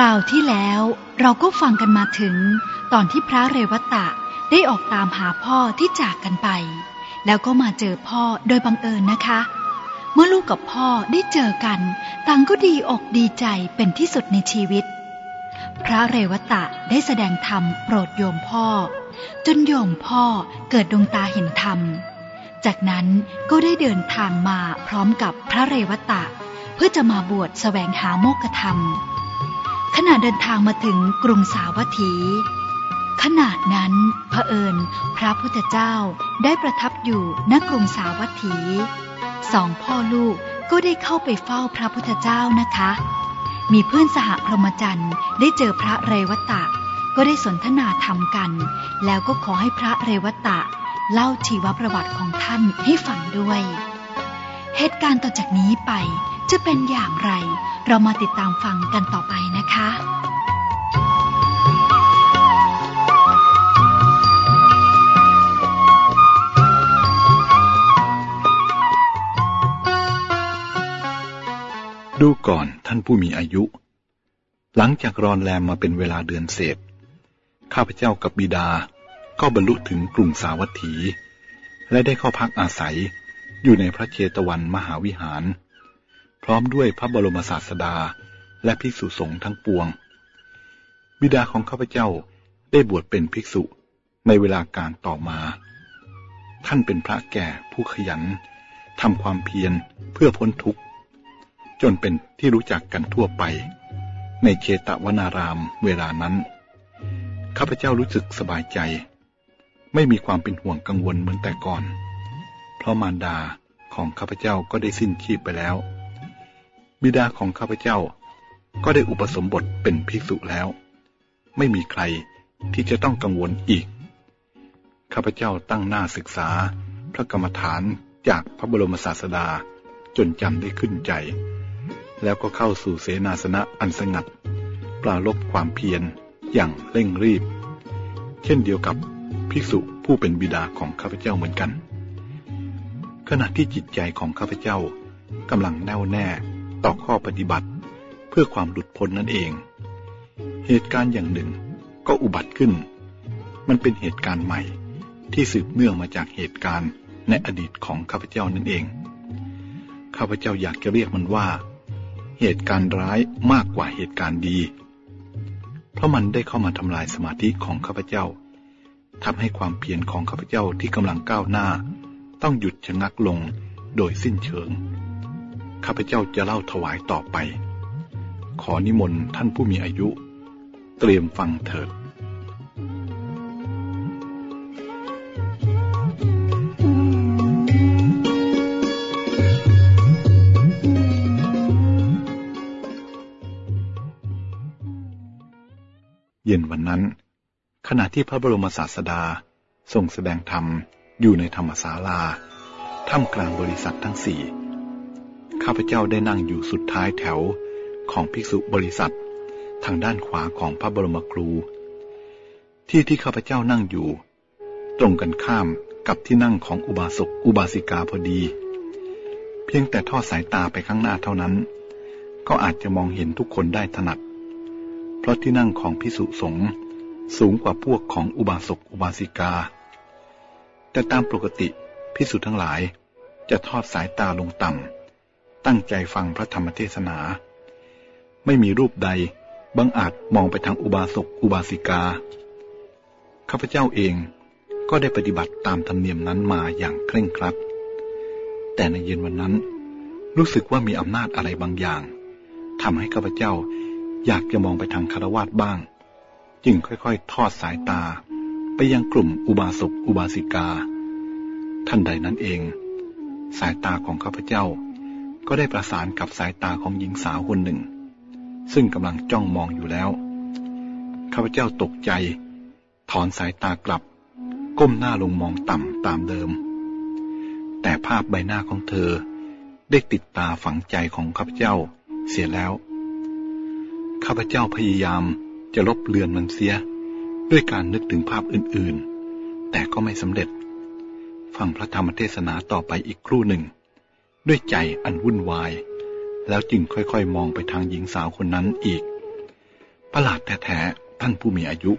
ราวที่แล้วเราก็ฟังกันมาถึง ตอนที่พระเรวตะได้ออกตามหาพ่อที่จากกันไป แล้วก็มาเจอพ่อโดยบังเอิญนะคะ เมื่อลูกกับพ่อได้เจอกันต่างก็ดีอกดีใจเป็นที่สุดในชีวิต พระเรวตะได้แสดงธรรมโปรดโยมพ่อ จนโยมพ่อเกิดดวงตาเห็นธรรม จากนั้นก็ได้เดินทางมาพร้อมกับพระเรวตะ เพื่อจะมาบวชแสวงหาโมกธรรม ขณะเดินทางมาถึงกรุงสาวัตถี ขณะนั้นเผอิญพระพุทธเจ้าได้ประทับอยู่ณกรุงสาวัตถี สองพ่อลูกก็ได้เข้าไปเฝ้าพระพุทธเจ้านะคะ มีเพื่อนสหพรหมจรรย์ได้เจอพระเรวตะ ก็ได้สนทนาธรรมกัน แล้วก็ขอให้พระเรวตะ เล่าชีวประวัติของท่านให้ฟังด้วย เหตุการณ์ต่อจากนี้ไปจะเป็นอย่างไร เรามาติดตามฟังกันต่อไปนะคะดูก่อนท่านผู้มีอายุ หลังจากรอนแรมมาเป็นเวลาเดือนเศษ ข้าพเจ้ากับบิดาก็บรรลุถึงกรุงสาวัตถี และได้เข้าพักอาศัยอยู่ในพระเชตวันมหาวิหาร พร้อมด้วยพระบรมศาสดา และภิกษุสงฆ์ทั้งปวง บิดาของข้าพเจ้าได้บวชเป็นภิกษุในเวลาการต่อมา ท่านเป็นพระแก่ผู้ขยันทำความเพียรเพื่อพ้นทุกข์ จนเป็นที่รู้จักกันทั่วไป ในเชตวนารามเวลานั้น ข้าพเจ้ารู้สึกสบายใจ ไม่มีความเป็นห่วงกังวลเหมือนแต่ก่อน เพราะมารดาของข้าพเจ้าก็ได้สิ้นชีพไปแล้ว บิดาของข้าพเจ้า ก็ได้อุปสมบทเป็นภิกษุแล้ว ไม่มีใครที่จะต้องกังวลอีก ข้าพเจ้าตั้งหน้าศึกษา พระกรรมฐานจากพระบรมศาสดาจนจำได้ขึ้นใจ แล้วก็เข้าสู่เสนาสนะอันสงัด ปราลบความเพียรอย่างเร่งรีบ เช่นเดียวกับภิกษุผู้เป็นบิดาของข้าพเจ้าเหมือนกัน ขณะที่จิตใจของข้าพเจ้ากำลังแน่วแน่ ต่อข้อปฏิบัติ เพื่อความหลุดพ้นนั่นเอง เหตุการณ์อย่างหนึ่งก็อุบัติขึ้น มันเป็นเหตุการณ์ใหม่ที่สืบเนื่องมาจากเหตุการณ์ในอดีตของข้าพเจ้านั่นเอง ข้าพเจ้าอยากจะเรียกมันว่า เหตุการณ์ร้ายมากกว่าเหตุการณ์ดี เพราะมันได้เข้ามาทำลายสมาธิของข้าพเจ้าทำให้ความเพียรของข้าพเจ้าที่กำลังก้าวหน้า ต้องหยุดชะงักลงโดยสิ้นเชิง ข้าพเจ้าจะเล่าถวายต่อไป ขอนิมนต์ท่านผู้มีอายุ เตรียมฟังเถิดเย็นวันนั้น ขณะที่พระบรมศาสดาทรงแสดงธรรมอยู่ในธรรมศาลา ท่ามกลางบริษัททั้งสี่ ข้าพเจ้าได้นั่งอยู่สุดท้ายแถวของภิกษุบริษัท ทางด้านขวาของพระบรมครู ที่ที่ข้าพเจ้านั่งอยู่ ตรงกันข้ามกับที่นั่งของอุบาสกอุบาสิกาพอดี เพียงแต่ทอดสายตาไปข้างหน้าเท่านั้น ก็อาจจะมองเห็นทุกคนได้ถนัด เพราะที่นั่งของพิสุสงฆ์สูงกว่าพวกของอุบาสกอุบาสิกา แต่ตามปกติพิสุทั้งหลายจะทอดสายตาลงต่ำ ตั้งใจฟังพระธรรมเทศนา ไม่มีรูปใดบังอาจมองไปทางอุบาสกอุบาสิกา ข้าพเจ้าเองก็ได้ปฏิบัติตามธรรมเนียมนั้นมาอย่างเคร่งครัด แต่ในเย็นวันนั้นรู้สึกว่ามีอำนาจอะไรบางอย่างทำให้ข้าพเจ้าอยากจะมองไปทางคารวาสบ้าง จึงค่อยๆ ทอดสายตา ไปยังกลุ่มอุบาสกอุบาสิกา ท่านใดนั้นเอง สายตาของข้าพเจ้า ก็ได้ประสานกับสายตาของหญิงสาวคนหนึ่ง ซึ่งกำลังจ้องมองอยู่แล้ว ข้าพเจ้าตกใจ ถอนสายตากลับ ก้มหน้าลงมองต่ำตามเดิม แต่ภาพใบหน้าของเธอได้ติดตาฝังใจของข้าพเจ้าเสียแล้ว ข้าพเจ้าพยายามจะลบเลือนมันเสีย ด้วยการนึกถึงภาพอื่นๆ แต่ก็ไม่สำเร็จ ฟังพระธรรมเทศนาต่อไปอีกครู่หนึ่ง ด้วยใจอันวุ่นวาย แล้วจึงค่อยๆ มองไปทางหญิงสาวคนนั้นอีก ประหลาดแท้ๆท่านผู้มีอายุ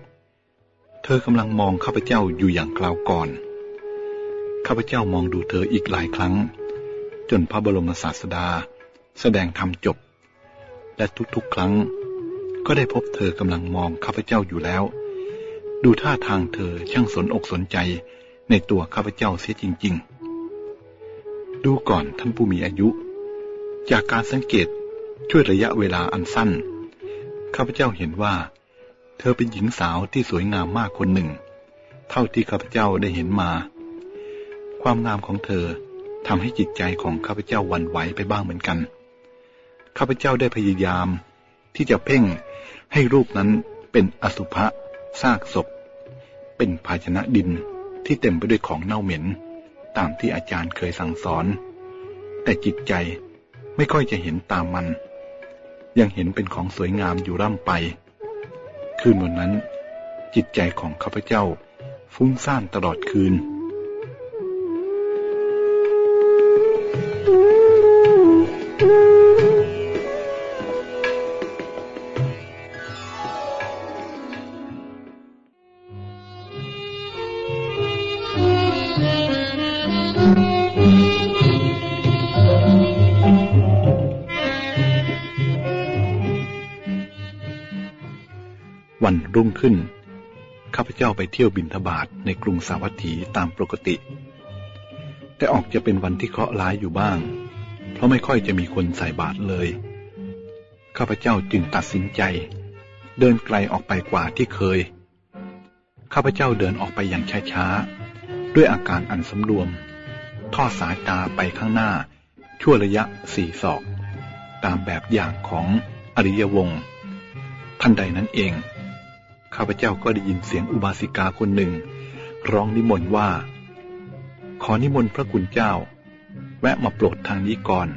เธอกำลังมองข้าพเจ้าอยู่อย่างกล่าวก่อน ข้าพเจ้ามองดูเธออีกหลายครั้ง จนพระบรมศาสดา แสดงธรรมจบ และทุกๆ ครั้ง ก็ได้พบเธอกำลังมองข้าพเจ้าอยู่แล้ว ดูท่าทางเธอช่างสนอกสนใจในตัวข้าพเจ้าเสียจริง ๆ ดูก่อนท่านผู้มีอายุ จากการสังเกตช่วยระยะเวลาอันสั้น ข้าพเจ้าเห็นว่า เธอเป็นหญิงสาวที่สวยงามมากคนหนึ่ง เท่าที่ข้าพเจ้าได้เห็นมา ความงามของเธอทำให้จิตใจของข้าพเจ้าวันไหวไปบ้างเหมือนกัน ข้าพเจ้าได้พยายาม ที่จะเพ่งให้รูปนั้นเป็นอสุภะซากศพ เป็นภาชนะดินที่เต็มไปด้วยของเน่าเหม็น ตามที่อาจารย์เคยสั่งสอน แต่จิตใจไม่ค่อยจะเห็นตามมัน ยังเห็นเป็นของสวยงามอยู่ร่ำไป คืนวันนั้น จิตใจของข้าพเจ้าฟุ้งซ่านตลอดคืน รุ่งขึ้น ข้าพเจ้าไปเที่ยวบินทบาทในกรุงสาวัตถีตามปกติ แต่ออกจะเป็นวันที่เคราะห์ร้ายอยู่บ้าง เพราะไม่ค่อยจะมีคนใส่บาตรเลย ข้าพเจ้าจึงตัดสินใจ เดินไกลออกไปกว่าที่เคย ข้าพเจ้าเดินออกไปอย่างช้าๆ ด้วยอาการอันสำรวม ทอดสายตาไปข้างหน้า ชั่วระยะสี่ศอก ตามแบบอย่างของอริยวงศ์ทันใดนั้นเอง ข้าพเจ้าก็ได้ยินเสียงอุบาสิกาคนหนึ่ง ร้องนิมนต์ว่า ขอนิมนต์พระคุณเจ้า แวะมาโปรดทางนี้ก่อน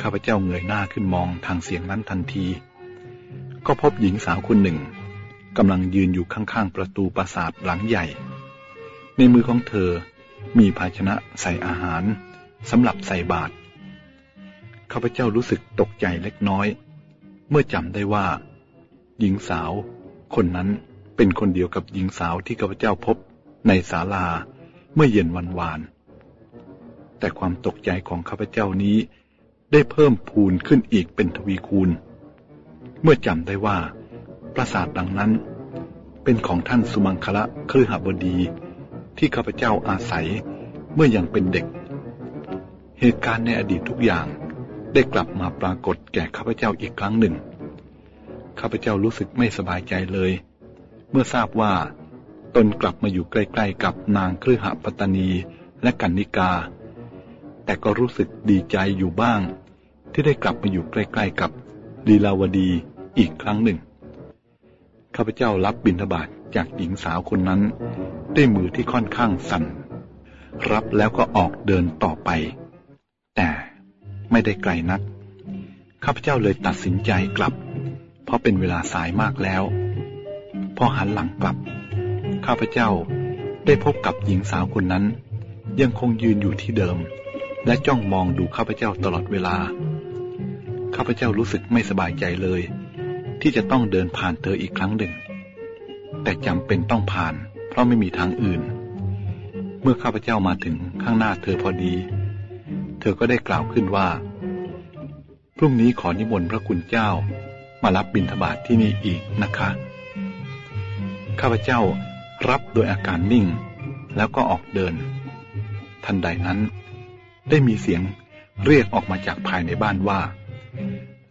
ข้าพเจ้าเงยหน้าขึ้นมองทางเสียงนั้นทันที ก็พบหญิงสาวคนหนึ่งกำลังยืนอยู่ข้างๆประตูปราสาทหลังใหญ่ ในมือของเธอมีภาชนะใส่อาหารสำหรับใส่บาตรข้าพเจ้ารู้สึกตกใจเล็กน้อย เมื่อจำได้ว่า หญิงสาว คนนั้นเป็นคนเดียวกับหญิงสาวที่ข้าพเจ้าพบในศาลาเมื่อเย็นวันวาน แต่ความตกใจของข้าพเจ้านี้ ได้เพิ่มพูนขึ้นอีกเป็นทวีคูณ เมื่อจำได้ว่า ปราสาทดังนั้น เป็นของท่านสุมังคละครือหบดี ที่ข้าพเจ้าอาศัยเมื่อยังเป็นเด็ก เหตุการณ์ในอดีตทุกอย่างได้กลับมาปรากฏแก่ข้าพเจ้าอีกครั้งหนึ่ง ข้าพเจ้ารู้สึกไม่สบายใจเลย เมื่อทราบว่า ตนกลับมาอยู่ใกล้ๆกับนางเครือหปัตนีและกันนิกา แต่ก็รู้สึกดีใจอยู่บ้าง ที่ได้กลับมาอยู่ใกล้ๆกับลีลาวดีอีกครั้งหนึ่ง ข้าพเจ้ารับบิณฑบาตจากหญิงสาวคนนั้น ด้วยมือที่ค่อนข้างสั่น รับแล้วก็ออกเดินต่อไป แต่ไม่ได้ไกลนัก ข้าพเจ้าเลยตัดสินใจกลับ เพราะเป็นเวลาสายมากแล้ว พอหันหลังกลับ ข้าพเจ้าได้พบกับหญิงสาวคนนั้น ยังคงยืนอยู่ที่เดิม และจ้องมองดูข้าพเจ้าตลอดเวลา ข้าพเจ้ารู้สึกไม่สบายใจเลย ที่จะต้องเดินผ่านเธออีกครั้งหนึ่ง แต่จำเป็นต้องผ่าน เพราะไม่มีทางอื่น เมื่อข้าพเจ้ามาถึงข้างหน้าเธอพอดี เธอก็ได้กล่าวขึ้นว่าพรุ่งนี้ขอนิมนต์พระคุณเจ้า มารับบิณฑบาตทที่นี่อีกนะคะ ข้าพเจ้ารับโดยอาการนิ่ง แล้วก็ออกเดิน ทันใดนั้น ได้มีเสียงเรียกออกมาจากภายในบ้านว่า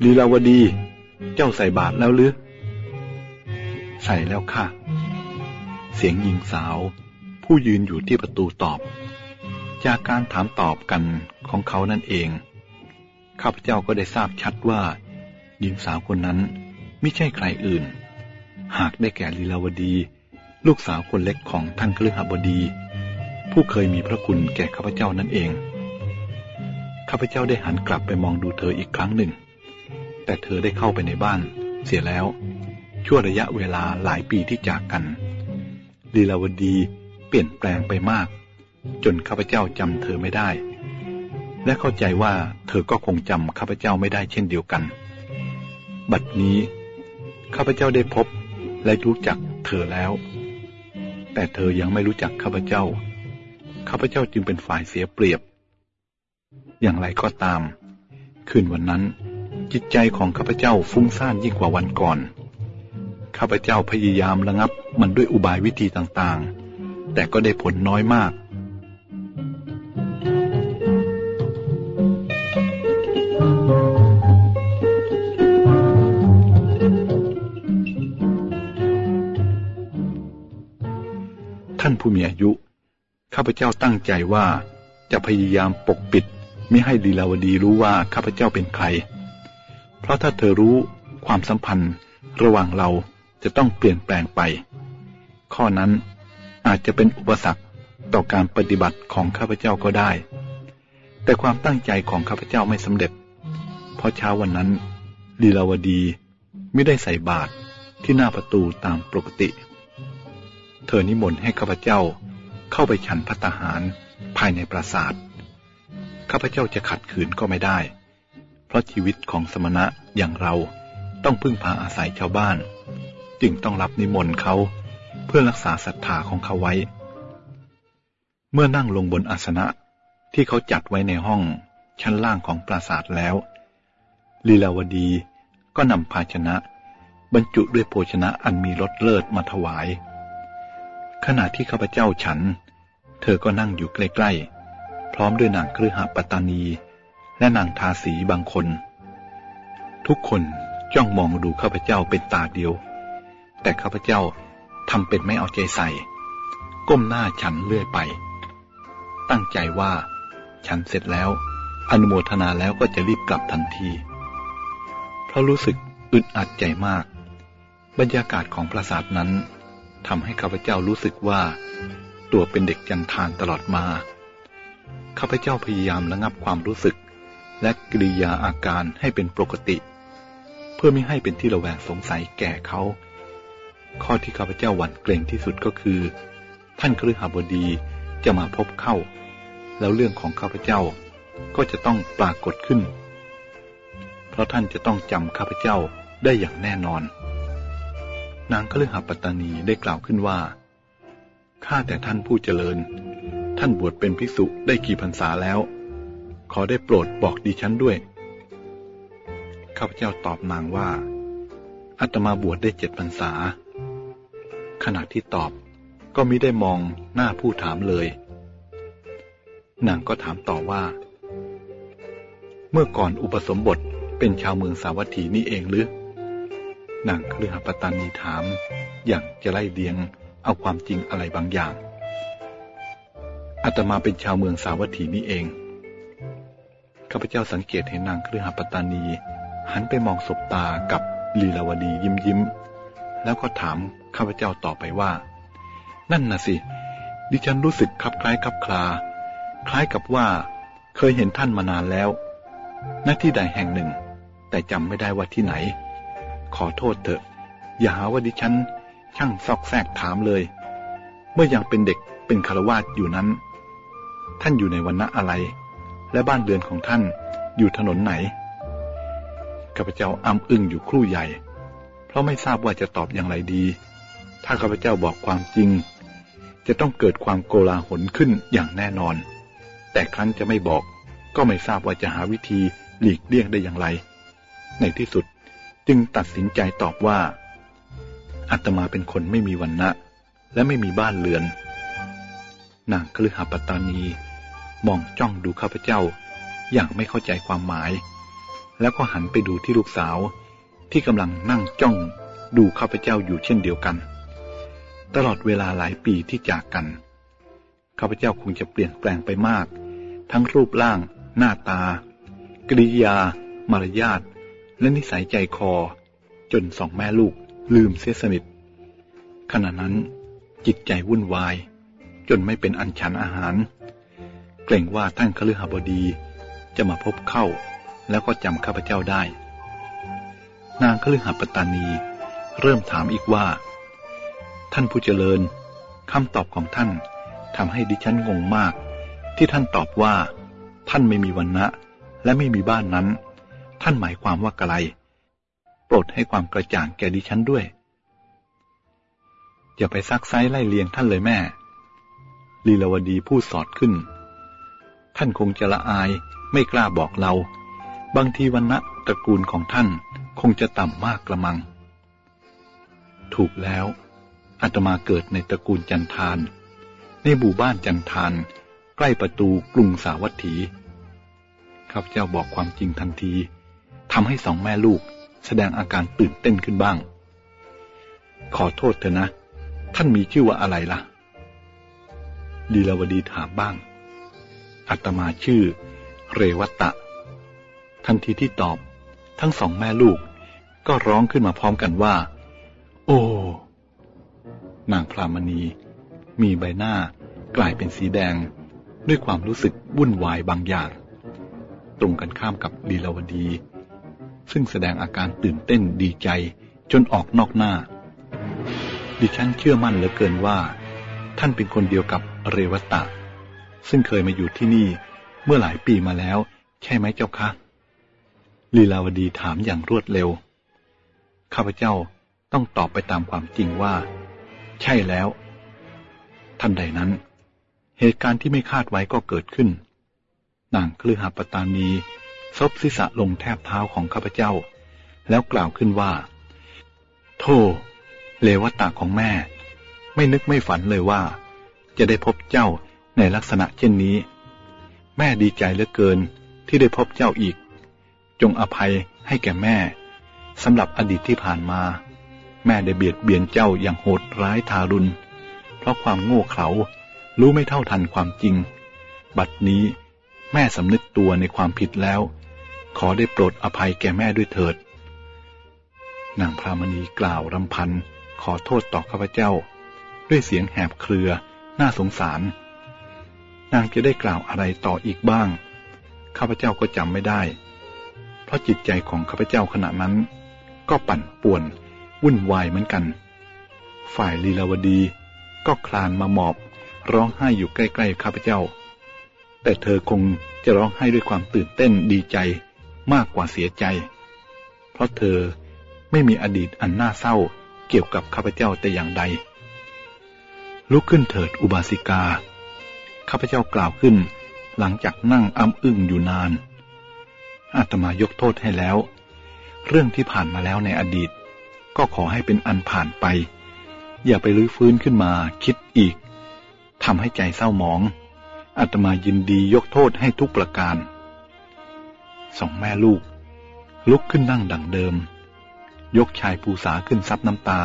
ลีลาวดี เจ้าใส่บาตรแล้วหรือ ใส่แล้วค่ะ เสียงหญิงสาว ผู้ยืนอยู่ที่ประตูตอบ จากการถามตอบกันของเขานั่นเอง ข้าพเจ้าก็ได้ทราบชัดว่า หญิงสาวคนนั้นไม่ใช่ใครอื่น หากได้แก่ลีลาวดี ลูกสาวคนเล็กของท่านเครือหบดี ผู้เคยมีพระคุณแก่ข้าพเจ้านั่นเอง ข้าพเจ้าได้หันกลับไปมองดูเธออีกครั้งหนึ่ง แต่เธอได้เข้าไปในบ้าน เสียแล้ว ชั่วระยะเวลาหลายปีที่จากกัน ลีลาวดีเปลี่ยนแปลงไปมาก จนข้าพเจ้าจำเธอไม่ได้ และเข้าใจว่าเธอก็คงจำข้าพเจ้าไม่ได้เช่นเดียวกัน บัดนี้ ข้าพเจ้าได้พบและรู้จักเธอแล้ว แต่เธอยังไม่รู้จักข้าพเจ้า ข้าพเจ้าจึงเป็นฝ่ายเสียเปรียบ อย่างไรก็ตาม คืนวันนั้น จิตใจของข้าพเจ้าฟุ้งซ่านยิ่งกว่าวันก่อน ข้าพเจ้าพยายามระงับมันด้วยอุบายวิธีต่างๆ แต่ก็ได้ผลน้อยมาก มีอายุ ข้าพเจ้าตั้งใจว่าจะพยายามปกปิดไม่ให้ลีลาวดีรู้ว่าข้าพเจ้าเป็นใคร เพราะถ้าเธอรู้ความสัมพันธ์ระหว่างเราจะต้องเปลี่ยนแปลงไป ข้อนั้นอาจจะเป็นอุปสรรคต่อการปฏิบัติของข้าพเจ้าก็ได้ แต่ความตั้งใจของข้าพเจ้าไม่สำเร็จ เพราะเช้าวันนั้นลีลาวดีไม่ได้ใส่บาตรที่หน้าประตูตามปกติ เธอนิมนต์ให้ข้าพเจ้าเข้าไปฉันพัตหารภายในปราสาท ข้าพเจ้าจะขัดขืนก็ไม่ได้ เพราะชีวิตของสมณะอย่างเราต้องพึ่งพาอาศัยชาวบ้าน จึงต้องรับนิมนต์เขาเพื่อรักษาศรัทธาของเขาไว้ เมื่อนั่งลงบนอาสนะที่เขาจัดไว้ในห้องชั้นล่างของปราสาทแล้ว ลีลาวดีก็นำภาชนะ บรรจุด้วยโภชนะอันมีรสเลิศมาถวาย ขณะที่ข้าพเจ้าฉัน เธอก็นั่งอยู่ใกล้ๆ พร้อมด้วยนางเครือหปัตตานี และนางทาสีบางคน ทุกคนจ้องมองดูข้าพเจ้าเป็นตาเดียว แต่ข้าพเจ้าทำเป็นไม่เอาใจใส่ ก้มหน้าฉันเลื่อยไป ตั้งใจว่าฉันเสร็จแล้ว อนุโมทนาแล้วก็จะรีบกลับทันที เพราะรู้สึกอึดอัดใจมาก บรรยากาศของปราสาทนั้น ทำให้ข้าพเจ้ารู้สึกว่า ตัวเป็นเด็กจันทานตลอดมา ข้าพเจ้าพยายามระงับความรู้สึก และกิริยาอาการให้เป็นปกติ เพื่อไม่ให้เป็นที่ระแวงสงสัยแก่เขา ข้อที่ข้าพเจ้าหวั่นเกรงที่สุดก็คือ ท่านครือหบดีจะมาพบเข้า แล้วเรื่องของข้าพเจ้าก็จะต้องปรากฏขึ้น เพราะท่านจะต้องจำข้าพเจ้าได้อย่างแน่นอน นางคฤหปัตตานีได้กล่าวขึ้นว่า ข้าแต่ท่านผู้เจริญ ท่านบวชเป็นภิกษุได้กี่พรรษาแล้ว ขอได้โปรดบอกดิฉันด้วย ข้าพเจ้าตอบนางว่า อัตมาบวชได้เจ็ดพรรษา ขณะที่ตอบก็มิได้มองหน้าผู้ถามเลย นางก็ถามต่อว่า เมื่อก่อนอุปสมบทเป็นชาวเมืองสาวัตถีนี่เองหรือ นางเครือหปตานีถาม อย่างจะไล่เลียงเอาความจริงอะไรบางอย่างอาตมาเป็นชาวเมืองสาวัตถีนี่เอง ข้าพเจ้าสังเกตเห็นนางเครือหปตานี หันไปมองศบตากับลีลาวดียิ้มยิ้ม แล้วก็ถามข้าพเจ้าต่อไปว่า นั่นน่ะสิ ดิฉันรู้สึกคลับคล้ายคลับคลา คล้ายกับว่าเคยเห็นท่านมานานแล้ว ณที่ใดแห่งหนึ่ง แต่จำไม่ได้ว่าที่ไหน ขอโทษเถอะ อย่าหาว่าดิฉันช่างซอกแซกถามเลย เมื่อยังเป็นเด็กเป็นคารวาสอยู่นั้น ท่านอยู่ในวันณะอะไร และบ้านเรือนของท่านอยู่ถนนไหนข้าพเจ้าอ้ำอึ้งอยู่ครู่ใหญ่ เพราะไม่ทราบว่าจะตอบอย่างไรดี ถ้าข้าพเจ้าบอกความจริง จะต้องเกิดความโกลาหลขึ้นอย่างแน่นอน แต่ครั้นจะไม่บอก ก็ไม่ทราบว่าจะหาวิธีหลีกเลี่ยงได้อย่างไร ในที่สุด จึงตัดสินใจตอบว่าอาตมาเป็นคนไม่มีวันนะและไม่มีบ้านเรือน นางคลือหาปตานีมองจ้องดูข้าพเจ้า อย่างไม่เข้าใจความหมาย แล้วก็หันไปดูที่ลูกสาว ที่กำลังนั่งจ้องดูข้าพเจ้าอยู่เช่นเดียวกัน ตลอดเวลาหลายปีที่จากกัน ข้าพเจ้าคงจะเปลี่ยนแปลงไปมาก ทั้งรูปร่าง หน้าตา กริยา มารยาท และนิสัยใจคอ จนสองแม่ลูกลืมเสียสนิท ขณะนั้นจิตใจวุ่นวาย จนไม่เป็นอันฉันอาหาร เกรงว่าท่านคฤหบดีจะมาพบเข้า แล้วก็จำข้าพเจ้าได้ นางคฤหปตานี เริ่มถามอีกว่า ท่านผู้เจริญคำตอบของท่านทำให้ดิฉันงงมาก ที่ท่านตอบว่า ท่านไม่มีวันนะและไม่มีบ้านนั้น ท่านหมายความว่าอะไร โปรดให้ความกระจ่างแก่ดิฉันด้วย อย่าไปซักไซไล่เลียงท่านเลยแม่ ลีลาวดีพูดสอดขึ้น ท่านคงจะละอายไม่กล้าบอกเรา บางทีวันณะตระกูลของท่านคงจะต่ำมากกระมัง ถูกแล้วอาตมาเกิดในตระกูลจันทาน ในหมู่บ้านจันทาน ใกล้ประตูกรุงสาวัตถีข้าพเจ้าบอกความจริงทันที ทำให้สองแม่ลูกแสดงอาการตื่นเต้นขึ้นบ้าง ขอโทษเถอะนะ ท่านมีชื่อว่าอะไรละ่ะ ลีลาวดีถามบ้างอาตมาชื่อ เรวัตะ ทันทีที่ตอบ ทั้งสองแม่ลูกก็ร้องขึ้นมาพร้อมกันว่า โอ้ นางพรามณี มีใบหน้ากลายเป็นสีแดง ด้วยความรู้สึกวุ่นวายบางอย่าง ตรงกันข้ามกับลีลาวดี ซึ่งแสดงอาการตื่นเต้นดีใจ จนออกนอกหน้า ดิฉันเชื่อมั่นเหลือเกินว่า ท่านเป็นคนเดียวกับเรวตะ ซึ่งเคยมาอยู่ที่นี่เมื่อหลายปีมาแล้ว ใช่ไหมเจ้าคะลีลาวดีถามอย่างรวดเร็ว ข้าพเจ้าต้องตอบไปตามความจริงว่า ใช่แล้วทันใดนั้น เหตุการณ์ที่ไม่คาดไว้ก็เกิดขึ้นนางคลือหาปตานี ซบศีรษะลงแทบเท้าของข้าพเจ้า แล้วกล่าวขึ้นว่า โธ่เลวตาของแม่ ไม่นึกไม่ฝันเลยว่า จะได้พบเจ้าในลักษณะเช่นนี้ แม่ดีใจเหลือเกินที่ได้พบเจ้าอีก จงอภัยให้แก่แม่สำหรับอดีตที่ผ่านมา แม่ได้เบียดเบียนเจ้าอย่างโหดร้ายทารุณ เพราะความโง่เขลารู้ไม่เท่าทันความจริง บัดนี้แม่สำนึกตัวในความผิดแล้ว ขอได้โปรดอภัยแก่แม่ด้วยเถิด นางพรามณีกล่าวรำพัน ขอโทษต่อข้าพเจ้า ด้วยเสียงแหบเครือ น่าสงสาร นางจะได้กล่าวอะไรต่ออีกบ้าง ข้าพเจ้าก็จำไม่ได้ เพราะจิตใจของข้าพเจ้าขณะนั้น ก็ปั่นป่วน วุ่นวายเหมือนกัน ฝ่ายลีลาวดีก็คลานมาหมอบ ร้องไห้อยู่ใกล้ ๆ ข้าพเจ้า แต่เธอคงจะร้องไห้ด้วยความตื่นเต้นดีใจ มากกว่าเสียใจ เพราะเธอไม่มีอดีตอันน่าเศร้าเกี่ยวกับข้าพเจ้าแต่อย่างใด ลุกขึ้นเถิดอุบาสิกา ข้าพเจ้ากล่าวขึ้นหลังจากนั่งอ้ำอึ้งอยู่นาน อาตมายกโทษให้แล้ว เรื่องที่ผ่านมาแล้วในอดีต ก็ขอให้เป็นอันผ่านไป อย่าไปรื้อฟื้นขึ้นมาคิดอีกทำให้ใจเศร้าหมองอาตมายินดียกโทษให้ทุกประการ สองแม่ลูก ลุกขึ้นนั่งดังเดิม ยกชายภูษาขึ้นซับน้ำตา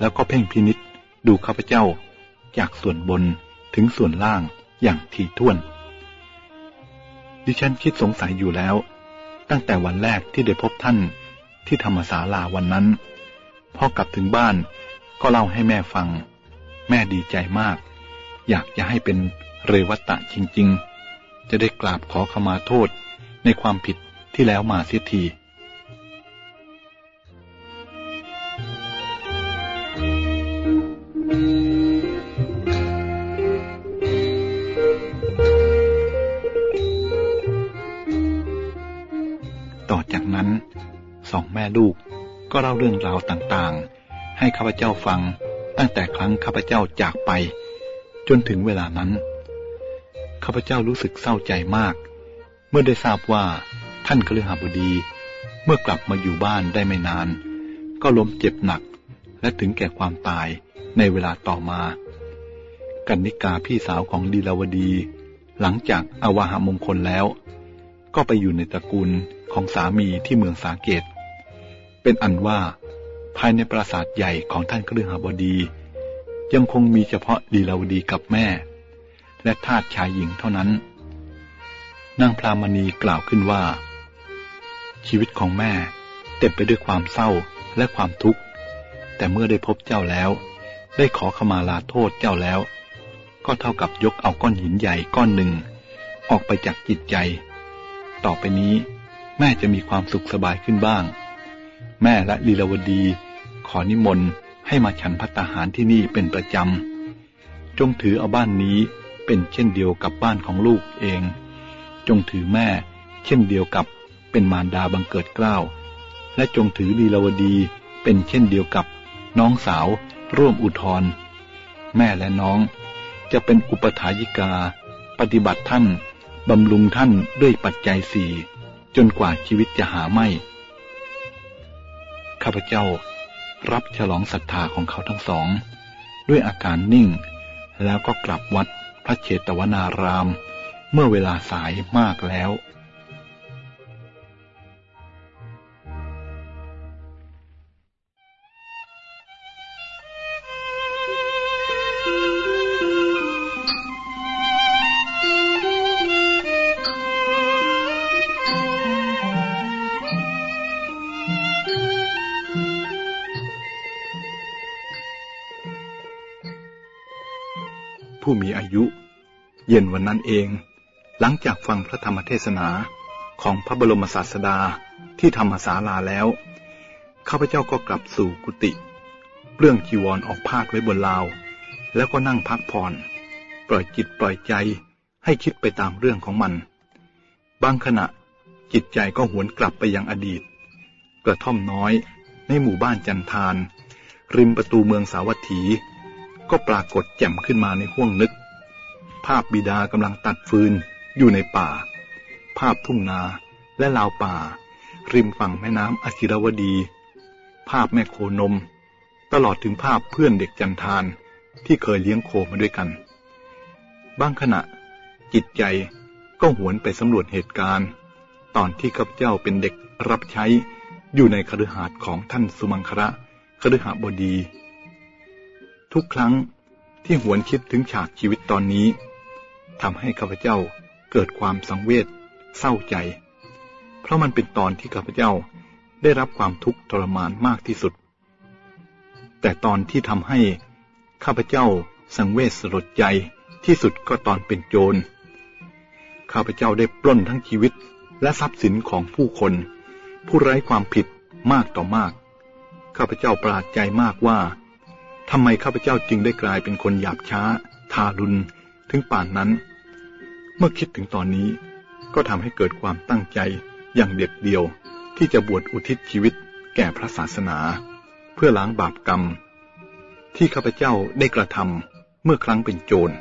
แล้วก็เพ่งพินิษดูข้าพเจ้า จากส่วนบนถึงส่วนล่างอย่างถี่วน ดิฉันคิดสงสัยอยู่แล้ว ตั้งแต่วันแรกที่ได้พบท่านที่ธรรมศาลาวันนั้น พอกลับถึงบ้านก็เล่าให้แม่ฟัง แม่ดีใจมาก อยากจะให้เป็นเรวัตะจริง ๆ จะได้กราบขอขมาโทษ ในความผิดที่แล้วมาเสียทีต่อจากนั้นสองแม่ลูกก็เล่าเรื่องราวต่างๆ ให้ข้าพเจ้าฟังตั้งแต่ครั้งข้าพเจ้าจากไป จนถึงเวลานั้น ข้าพเจ้ารู้สึกเศร้าใจมาก เมื่อได้ทราบว่าท่านคฤหบดี เมื่อกลับมาอยู่บ้านได้ไม่นาน ก็ล้มเจ็บหนัก และถึงแก่ความตายในเวลาต่อมา กันนิกาพี่สาวของดีลาวดี หลังจากอวาหามงคลแล้ว ก็ไปอยู่ในตระกูลของสามีที่เมืองสาเกต เป็นอันว่าภายในปราสาทใหญ่ของท่านเครือหบดี ยังคงมีเฉพาะดีลาวดีกับแม่ และทาสชายหญิงเท่านั้น นางพรามณีกล่าวขึ้นว่า ชีวิตของแม่เต็มไปด้วยความเศร้าและความทุกข์ แต่เมื่อได้พบเจ้าแล้ว ได้ขอขมาลาโทษเจ้าแล้ว ก็เท่ากับยกเอาก้อนหินใหญ่ก้อนหนึ่ง ออกไปจากจิตใจ ต่อไปนี้ แม่จะมีความสุขสบายขึ้นบ้าง แม่และลีลาวดี ขอนิมนต์ให้มาฉันพัตหารที่นี่เป็นประจำจงถือเอาบ้านนี้เป็นเช่นเดียวกับบ้านของลูกเอง จงถือแม่ เช่นเดียวกับเป็นมารดาบังเกิดเกล้า และจงถือลีลาวดีเป็นเช่นเดียวกับน้องสาวร่วมอุทธรแม่และน้อง จะเป็นอุปถายิกา ปฏิบัติท่านบำรุงท่านด้วยปัจจัยสี่จนกว่าชีวิตจะหาไม่ ข้าพเจ้ารับฉลองศรัทธาของเขาทั้งสอง ด้วยอาการนิ่ง แล้วก็กลับวัดพระเชตวนาราม เมื่อเวลาสายมากแล้ว ผู้มีอายุ เย็นวันนั้นเอง หลังจากฟังพระธรรมเทศนาของพระบรมศาสดาที่ธรรมศาลาแล้ว ข้าพเจ้าก็กลับสู่กุฏิเปลื้องจีวรอออกพาดไว้บนลาว แล้วก็นั่งพักผ่อน ปล่อยจิตปล่อยใจให้คิดไปตามเรื่องของมัน บางขณะจิตใจก็หวนกลับไปยังอดีต กระท่อมน้อยในหมู่บ้านจันทาน ริมประตูเมืองสาวัตถี ก็ปรากฏแจ่มขึ้นมาในห้วงนึก ภาพบิดากำลังตัดฟืน อยู่ในป่า ภาพทุ่งนาและลาวป่า ริมฝั่งแม่น้ำอชิรวดี ภาพแม่โคนม ตลอดถึงภาพเพื่อนเด็กจันทานที่เคยเลี้ยงโคมาด้วยกัน บางขณะ จิตใจก็หวนไปสำรวจเหตุการณ์ ตอนที่ข้าพเจ้าเป็นเด็กรับใช้อยู่ในคฤหาสน์ของท่านสุมังคระคฤหบดี ทุกครั้งที่หวนคิดถึงฉากชีวิตตอนนี้ทำให้ข้าพเจ้า เกิดความสังเวชเศร้าใจ เพราะมันเป็นตอนที่ข้าพเจ้าได้รับความทุกข์ทรมานมากที่สุด แต่ตอนที่ทำให้ข้าพเจ้าสังเวชสลดใจที่สุดก็ตอนเป็นโจร ข้าพเจ้าได้ปล้นทั้งชีวิตและทรัพย์สินของผู้คน ผู้ไร้ความผิดมากต่อมาก ข้าพเจ้าประหลาดใจมากว่าทำไมข้าพเจ้าจึงได้กลายเป็นคนหยาบช้า ทารุณถึงป่านนั้น เมื่อคิดถึงตอนนี้ ก็ทำให้เกิดความตั้งใจอย่างเด็ดเดียวที่จะบวชอุทิศชีวิตแก่พระศาสนา เพื่อล้างบาปกรรม ที่ข้าพเจ้าได้กระทำเมื่อครั้งเป็นโจร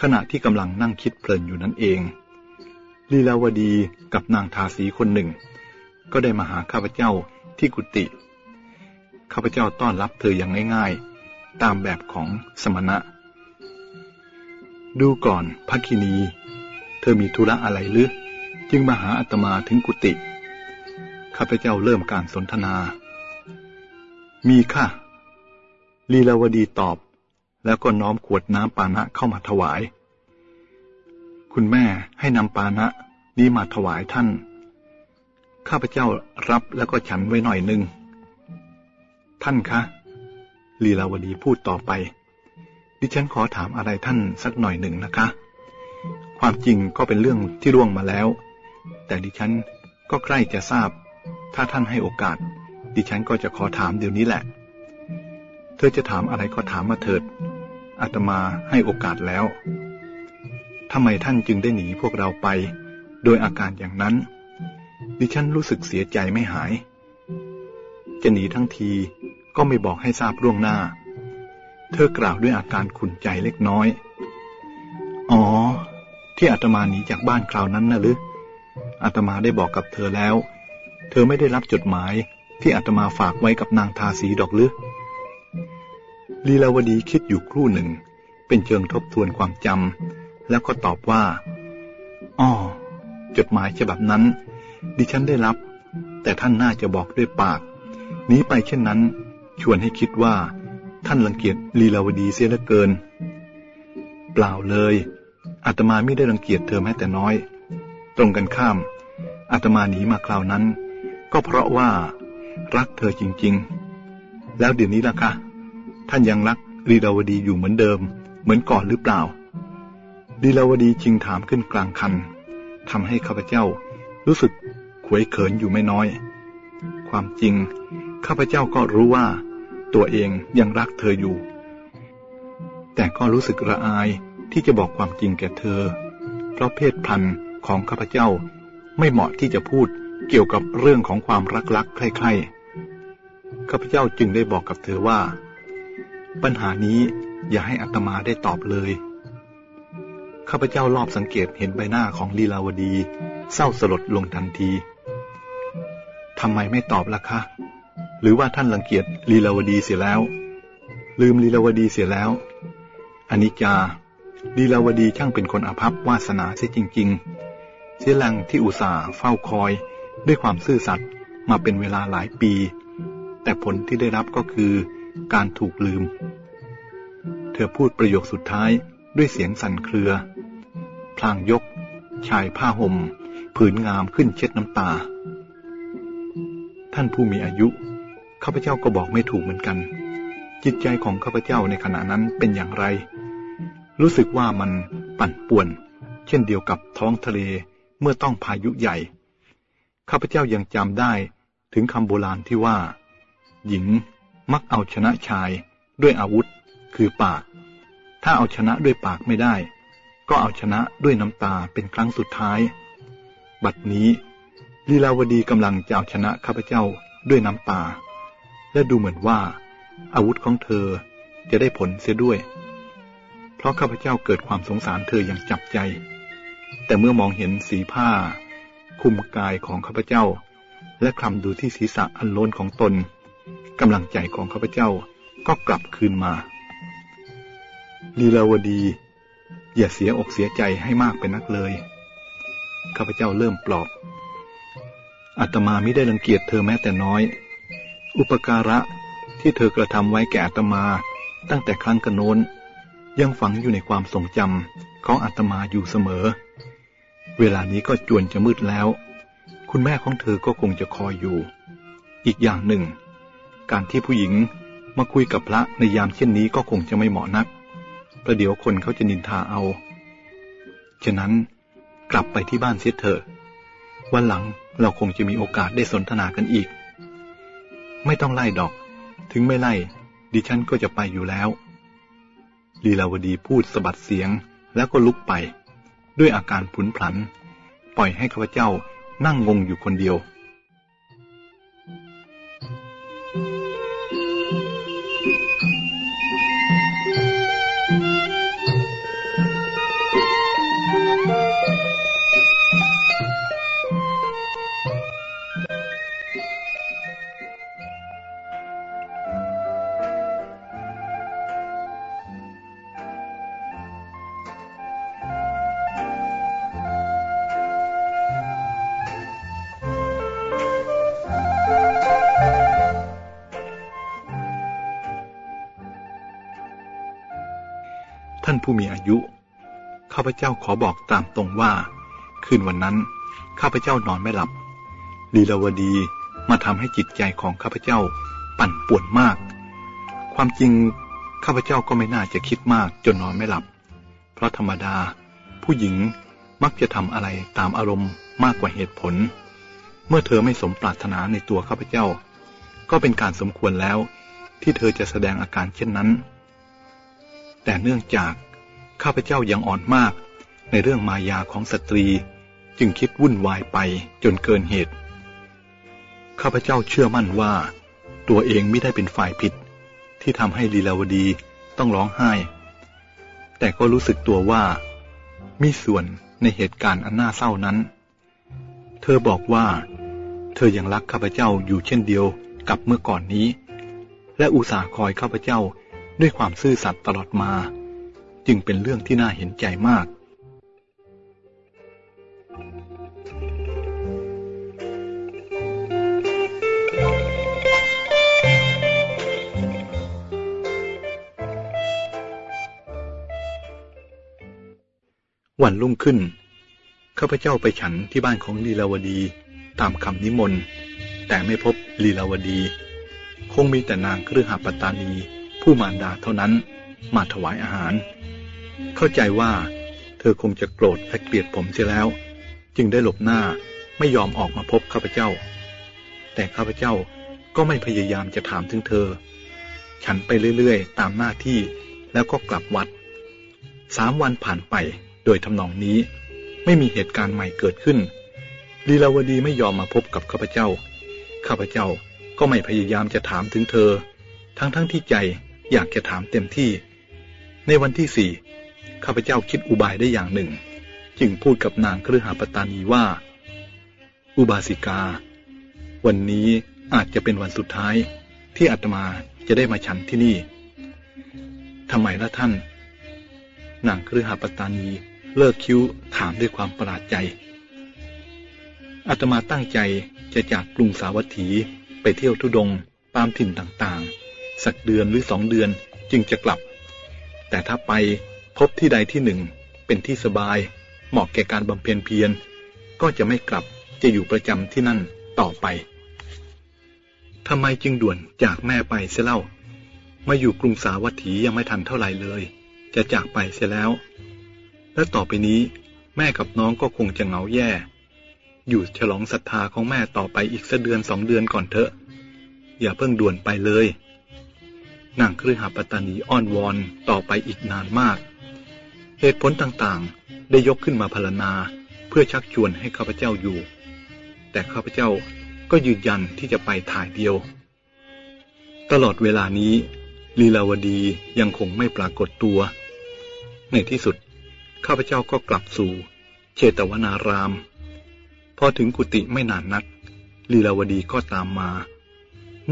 ขณะที่กำลังนั่งคิดเพลินอยู่นั่นเอง ลีลาวดีกับนางทาสีคนหนึ่ง ก็ได้มาหาข้าพเจ้าที่กุฏิข้าพเจ้าต้อนรับเธออย่างง่ายๆ ตามแบบของสมณะ ดูก่อนพักคินี เธอมีธุระอะไรหรือจึงมาหาอาตมาถึงกุฏิข้าพเจ้าเริ่มการสนทนา มีค่ะ ลีลาวดีตอบ แล้วก็น้อมขวดน้ำปานะเข้ามาถวาย คุณแม่ให้นำปานะนี้มาถวายท่าน ข้าพเจ้ารับแล้วก็ฉันไว้หน่อยหนึ่ง ท่านคะลีลาวดีพูดต่อไป ดิฉันขอถามอะไรท่านสักหน่อยหนึ่งนะคะ ความจริงก็เป็นเรื่องที่ล่วงมาแล้ว แต่ดิฉันก็ใกล้จะทราบ ถ้าท่านให้โอกาส ดิฉันก็จะขอถามเดี๋ยวนี้แหละ เธอจะถามอะไรก็ถามมาเถิด อาตมาให้โอกาสแล้วทำไมท่านจึงได้หนีพวกเราไป โดยอาการอย่างนั้น ดิฉันรู้สึกเสียใจไม่หาย จะหนีทั้งทีก็ไม่บอกให้ทราบล่วงหน้า เธอกล่าวด้วยอาการขุนใจเล็กน้อย อ๋อ ที่อาตมาหนีจากบ้านคราวนั้นนะหรืออาตมาได้บอกกับเธอแล้ว เธอไม่ได้รับจดหมายที่อาตมาฝากไว้กับนางทาสีดอกหรือ ลีลาวดีคิดอยู่ครู่หนึ่ง เป็นเชิงทบทวนความจำแล้วก็ตอบว่าอ๋อจดหมายฉบับนั้น ดิฉันได้รับ แต่ท่านน่าจะบอกด้วยปาก นี้ไปเช่นนั้น ชวนให้คิดว่า ท่านรังเกียจลีลาวดีเสียเหลือเกิน เปล่าเลยอาตมาไม่ได้รังเกียจเธอแม้แต่น้อย ตรงกันข้ามอาตมาหนีมาคราวนั้น ก็เพราะว่า รักเธอจริง ๆ แล้วเดี๋ยวนี้ล่ะคะ ท่านยังรักลีลาวดีอยู่เหมือนเดิม เหมือนก่อนหรือเปล่าลีลาวดีจึงถามขึ้นกลางคันทำให้ข้าพเจ้ารู้สึกขวยเขินอยู่ไม่น้อย ความจริง ข้าพเจ้าก็รู้ว่า ตัวเองยังรักเธออยู่ แต่ก็รู้สึกระอายที่จะบอกความจริงแก่เธอ เพราะเพศพันธุ์ของข้าพเจ้าไม่เหมาะที่จะพูดเกี่ยวกับเรื่องของความรักๆใคร่ๆข้าพเจ้าจึงได้บอกกับเธอว่า ปัญหานี้อย่าให้อัตมาได้ตอบเลย ข้าพเจ้ารอบสังเกตเห็นใบหน้าของลีลาวดี เศร้าสลดลงทันที ทำไมไม่ตอบล่ะคะ หรือว่าท่านรังเกียจลีลาวดีเสียแล้ว ลืมลีลาวดีเสียแล้วอนิจจาลีลาวดีช่างเป็นคนอภัพวาสนาเสียจริง ๆ เสียแรงที่อุตส่าห์เฝ้าคอยด้วยความซื่อสัตย์มาเป็นเวลาหลายปี แต่ผลที่ได้รับก็คือ การถูกลืม เธอพูดประโยคสุดท้ายด้วยเสียงสั่นเครือ พลางยก ชายผ้าห่ม ผืนงามขึ้นเช็ดน้ำตา ท่านผู้มีอายุข้าพเจ้าก็บอกไม่ถูกเหมือนกัน จิตใจของข้าพเจ้าในขณะนั้นเป็นอย่างไร รู้สึกว่ามันปั่นป่วน เช่นเดียวกับท้องทะเลเมื่อต้องพายุใหญ่ ข้าพเจ้ายังจำได้ถึงคำโบราณที่ว่า หญิง มักเอาชนะชายด้วยอาวุธ คือปาก ถ้าเอาชนะด้วยปากไม่ได้ ก็เอาชนะด้วยน้ำตาเป็นครั้งสุดท้าย บัดนี้ลีลาวดีกำลังจะเอาชนะข้าพเจ้าด้วยน้ำตา และดูเหมือนว่า อาวุธของเธอจะได้ผลเสียด้วย เพราะข้าพเจ้าเกิดความสงสารเธออย่างจับใจ แต่เมื่อมองเห็นสีผ้า คุมกายของข้าพเจ้า และคลำดูที่ศีรษะอันโลนของตน กำลังใจของข้าพเจ้าก็กลับคืนมา ลีลาวดี อย่าเสียอกเสียใจให้มากเป็นนักเลย ข้าพเจ้าเริ่มปลอบอาตมาไม่ได้รังเกียจเธอแม้แต่น้อย อุปการะที่เธอกระทำไว้แก่อาตมาตั้งแต่ครั้งกระโน้น ยังฝังอยู่ในความทรงจำของอาตมาอยู่เสมอ เวลานี้ก็จวนจะมืดแล้ว คุณแม่ของเธอก็คงจะคอยอยู่ อีกอย่างหนึ่ง การที่ผู้หญิงมาคุยกับพระในยามเช่นนี้ก็คงจะไม่เหมาะนัก ประเดี๋ยวคนเขาจะนินทาเอา ฉะนั้นกลับไปที่บ้านเสียเถอะ วันหลังเราคงจะมีโอกาสได้สนทนากันอีก ไม่ต้องไล่ดอก ถึงไม่ไล่ ดิฉันก็จะไปอยู่แล้ว ลีลาวดีพูดสะบัดเสียงแล้วก็ลุกไป ด้วยอาการผุนผัน ปล่อยให้ข้าพเจ้านั่งงงอยู่คนเดียว Thank you. ผู้มีอายุ ข้าพเจ้าขอบอกตามตรงว่า คืนวันนั้น ข้าพเจ้านอนไม่หลับ ลีลาวดีมาทำให้จิตใจของข้าพเจ้าปั่นป่วนมาก ความจริงข้าพเจ้าก็ไม่น่าจะคิดมากจนนอนไม่หลับ เพราะธรรมดา ผู้หญิงมักจะทำอะไรตามอารมณ์มากกว่าเหตุผล เมื่อเธอไม่สมปรารถนาในตัวข้าพเจ้า ก็เป็นการสมควรแล้วที่เธอจะแสดงอาการเช่นนั้น แต่เนื่องจาก ข้าพเจ้ายังอ่อนมาก ในเรื่องมายาของสตรี จึงคิดวุ่นวายไปจนเกินเหตุ ข้าพเจ้าเชื่อมั่นว่า ตัวเองไม่ได้เป็นฝ่ายผิด ที่ทำให้ลีลาวดีต้องร้องไห้ แต่ก็รู้สึกตัวว่า มีส่วนในเหตุการณ์อันน่าเศร้านั้น เธอบอกว่า เธอยังรักข้าพเจ้าอยู่เช่นเดียวกับเมื่อก่อนนี้ และอุตส่าห์คอยข้าพเจ้าด้วยความซื่อสัตย์ตลอดมา จึงเป็นเรื่องที่น่าเห็นใจมาก วันรุ่งขึ้น ข้าพเจ้าไปฉันที่บ้านของลีลาวดีตามคำนิมนต์ แต่ไม่พบลีลาวดี คงมีแต่นางเครือหาปตานีผู้มารดาเท่านั้นมาถวายอาหาร เข้าใจว่า เธอคงจะโกรธและเกลียดผมเสียแล้ว จึงได้หลบหน้าไม่ยอมออกมาพบข้าพเจ้า แต่ข้าพเจ้าก็ไม่พยายามจะถามถึงเธอ ฉันไปเรื่อยๆ ตามหน้าที่แล้วก็กลับวัดสามวันผ่านไปโดยทำนองนี้ ไม่มีเหตุการณ์ใหม่เกิดขึ้นลีลาวดีไม่ยอมมาพบกับข้าพเจ้า ข้าพเจ้าก็ไม่พยายามจะถามถึงเธอ ทั้งๆทที่ใจอยากจะถามเต็มที่ ในวันที่สี่ ข้าพเจ้าคิดอุบายได้อย่างหนึ่ง จึงพูดกับนางเครือหาปตานีว่า อุบาสิกา วันนี้อาจจะเป็นวันสุดท้ายที่อาตมาจะได้มาฉันที่นี่ทำไมละท่าน นางเครือหาปตานีเลิกคิ้วถามด้วยความประหลาดใจอาตมาตั้งใจจะจากกรุงสาวัตถีไปเที่ยวทุดงตามถิ่นต่างๆ สักเดือนหรือสองเดือนจึงจะกลับ แต่ถ้าไป พบที่ใดที่หนึ่ง เป็นที่สบาย เหมาะแก่การบำเพ็ญเพียร ก็จะไม่กลับจะอยู่ประจำที่นั่นต่อไปทำไมจึงด่วนจากแม่ไปเสียเล่า มาอยู่กรุงสาวัตถียังไม่ทันเท่าไหร่เลย จะจากไปเสียแล้ว และต่อไปนี้ แม่กับน้องก็คงจะเหงาแย่ อยู่ฉลองศรัทธาของแม่ต่อไปอีกสักเดือนสองเดือนก่อนเถอะ อย่าเพิ่งด่วนไปเลยนางครือหาปตานีอ้อนวอนต่อไปอีกนานมาก เหตุผลต่างๆ ได้ยกขึ้นมาพรรณนาเพื่อชักชวนให้ข้าพเจ้าอยู่ แต่ข้าพเจ้าก็ยืนยันที่จะไปถ่ายเดียว ตลอดเวลานี้ ลีลาวดียังคงไม่ปรากฏตัว ในที่สุด ข้าพเจ้าก็กลับสู่เชตวนาราม พอถึงกุฏิไม่นานนัก ลีลาวดีก็ตามมา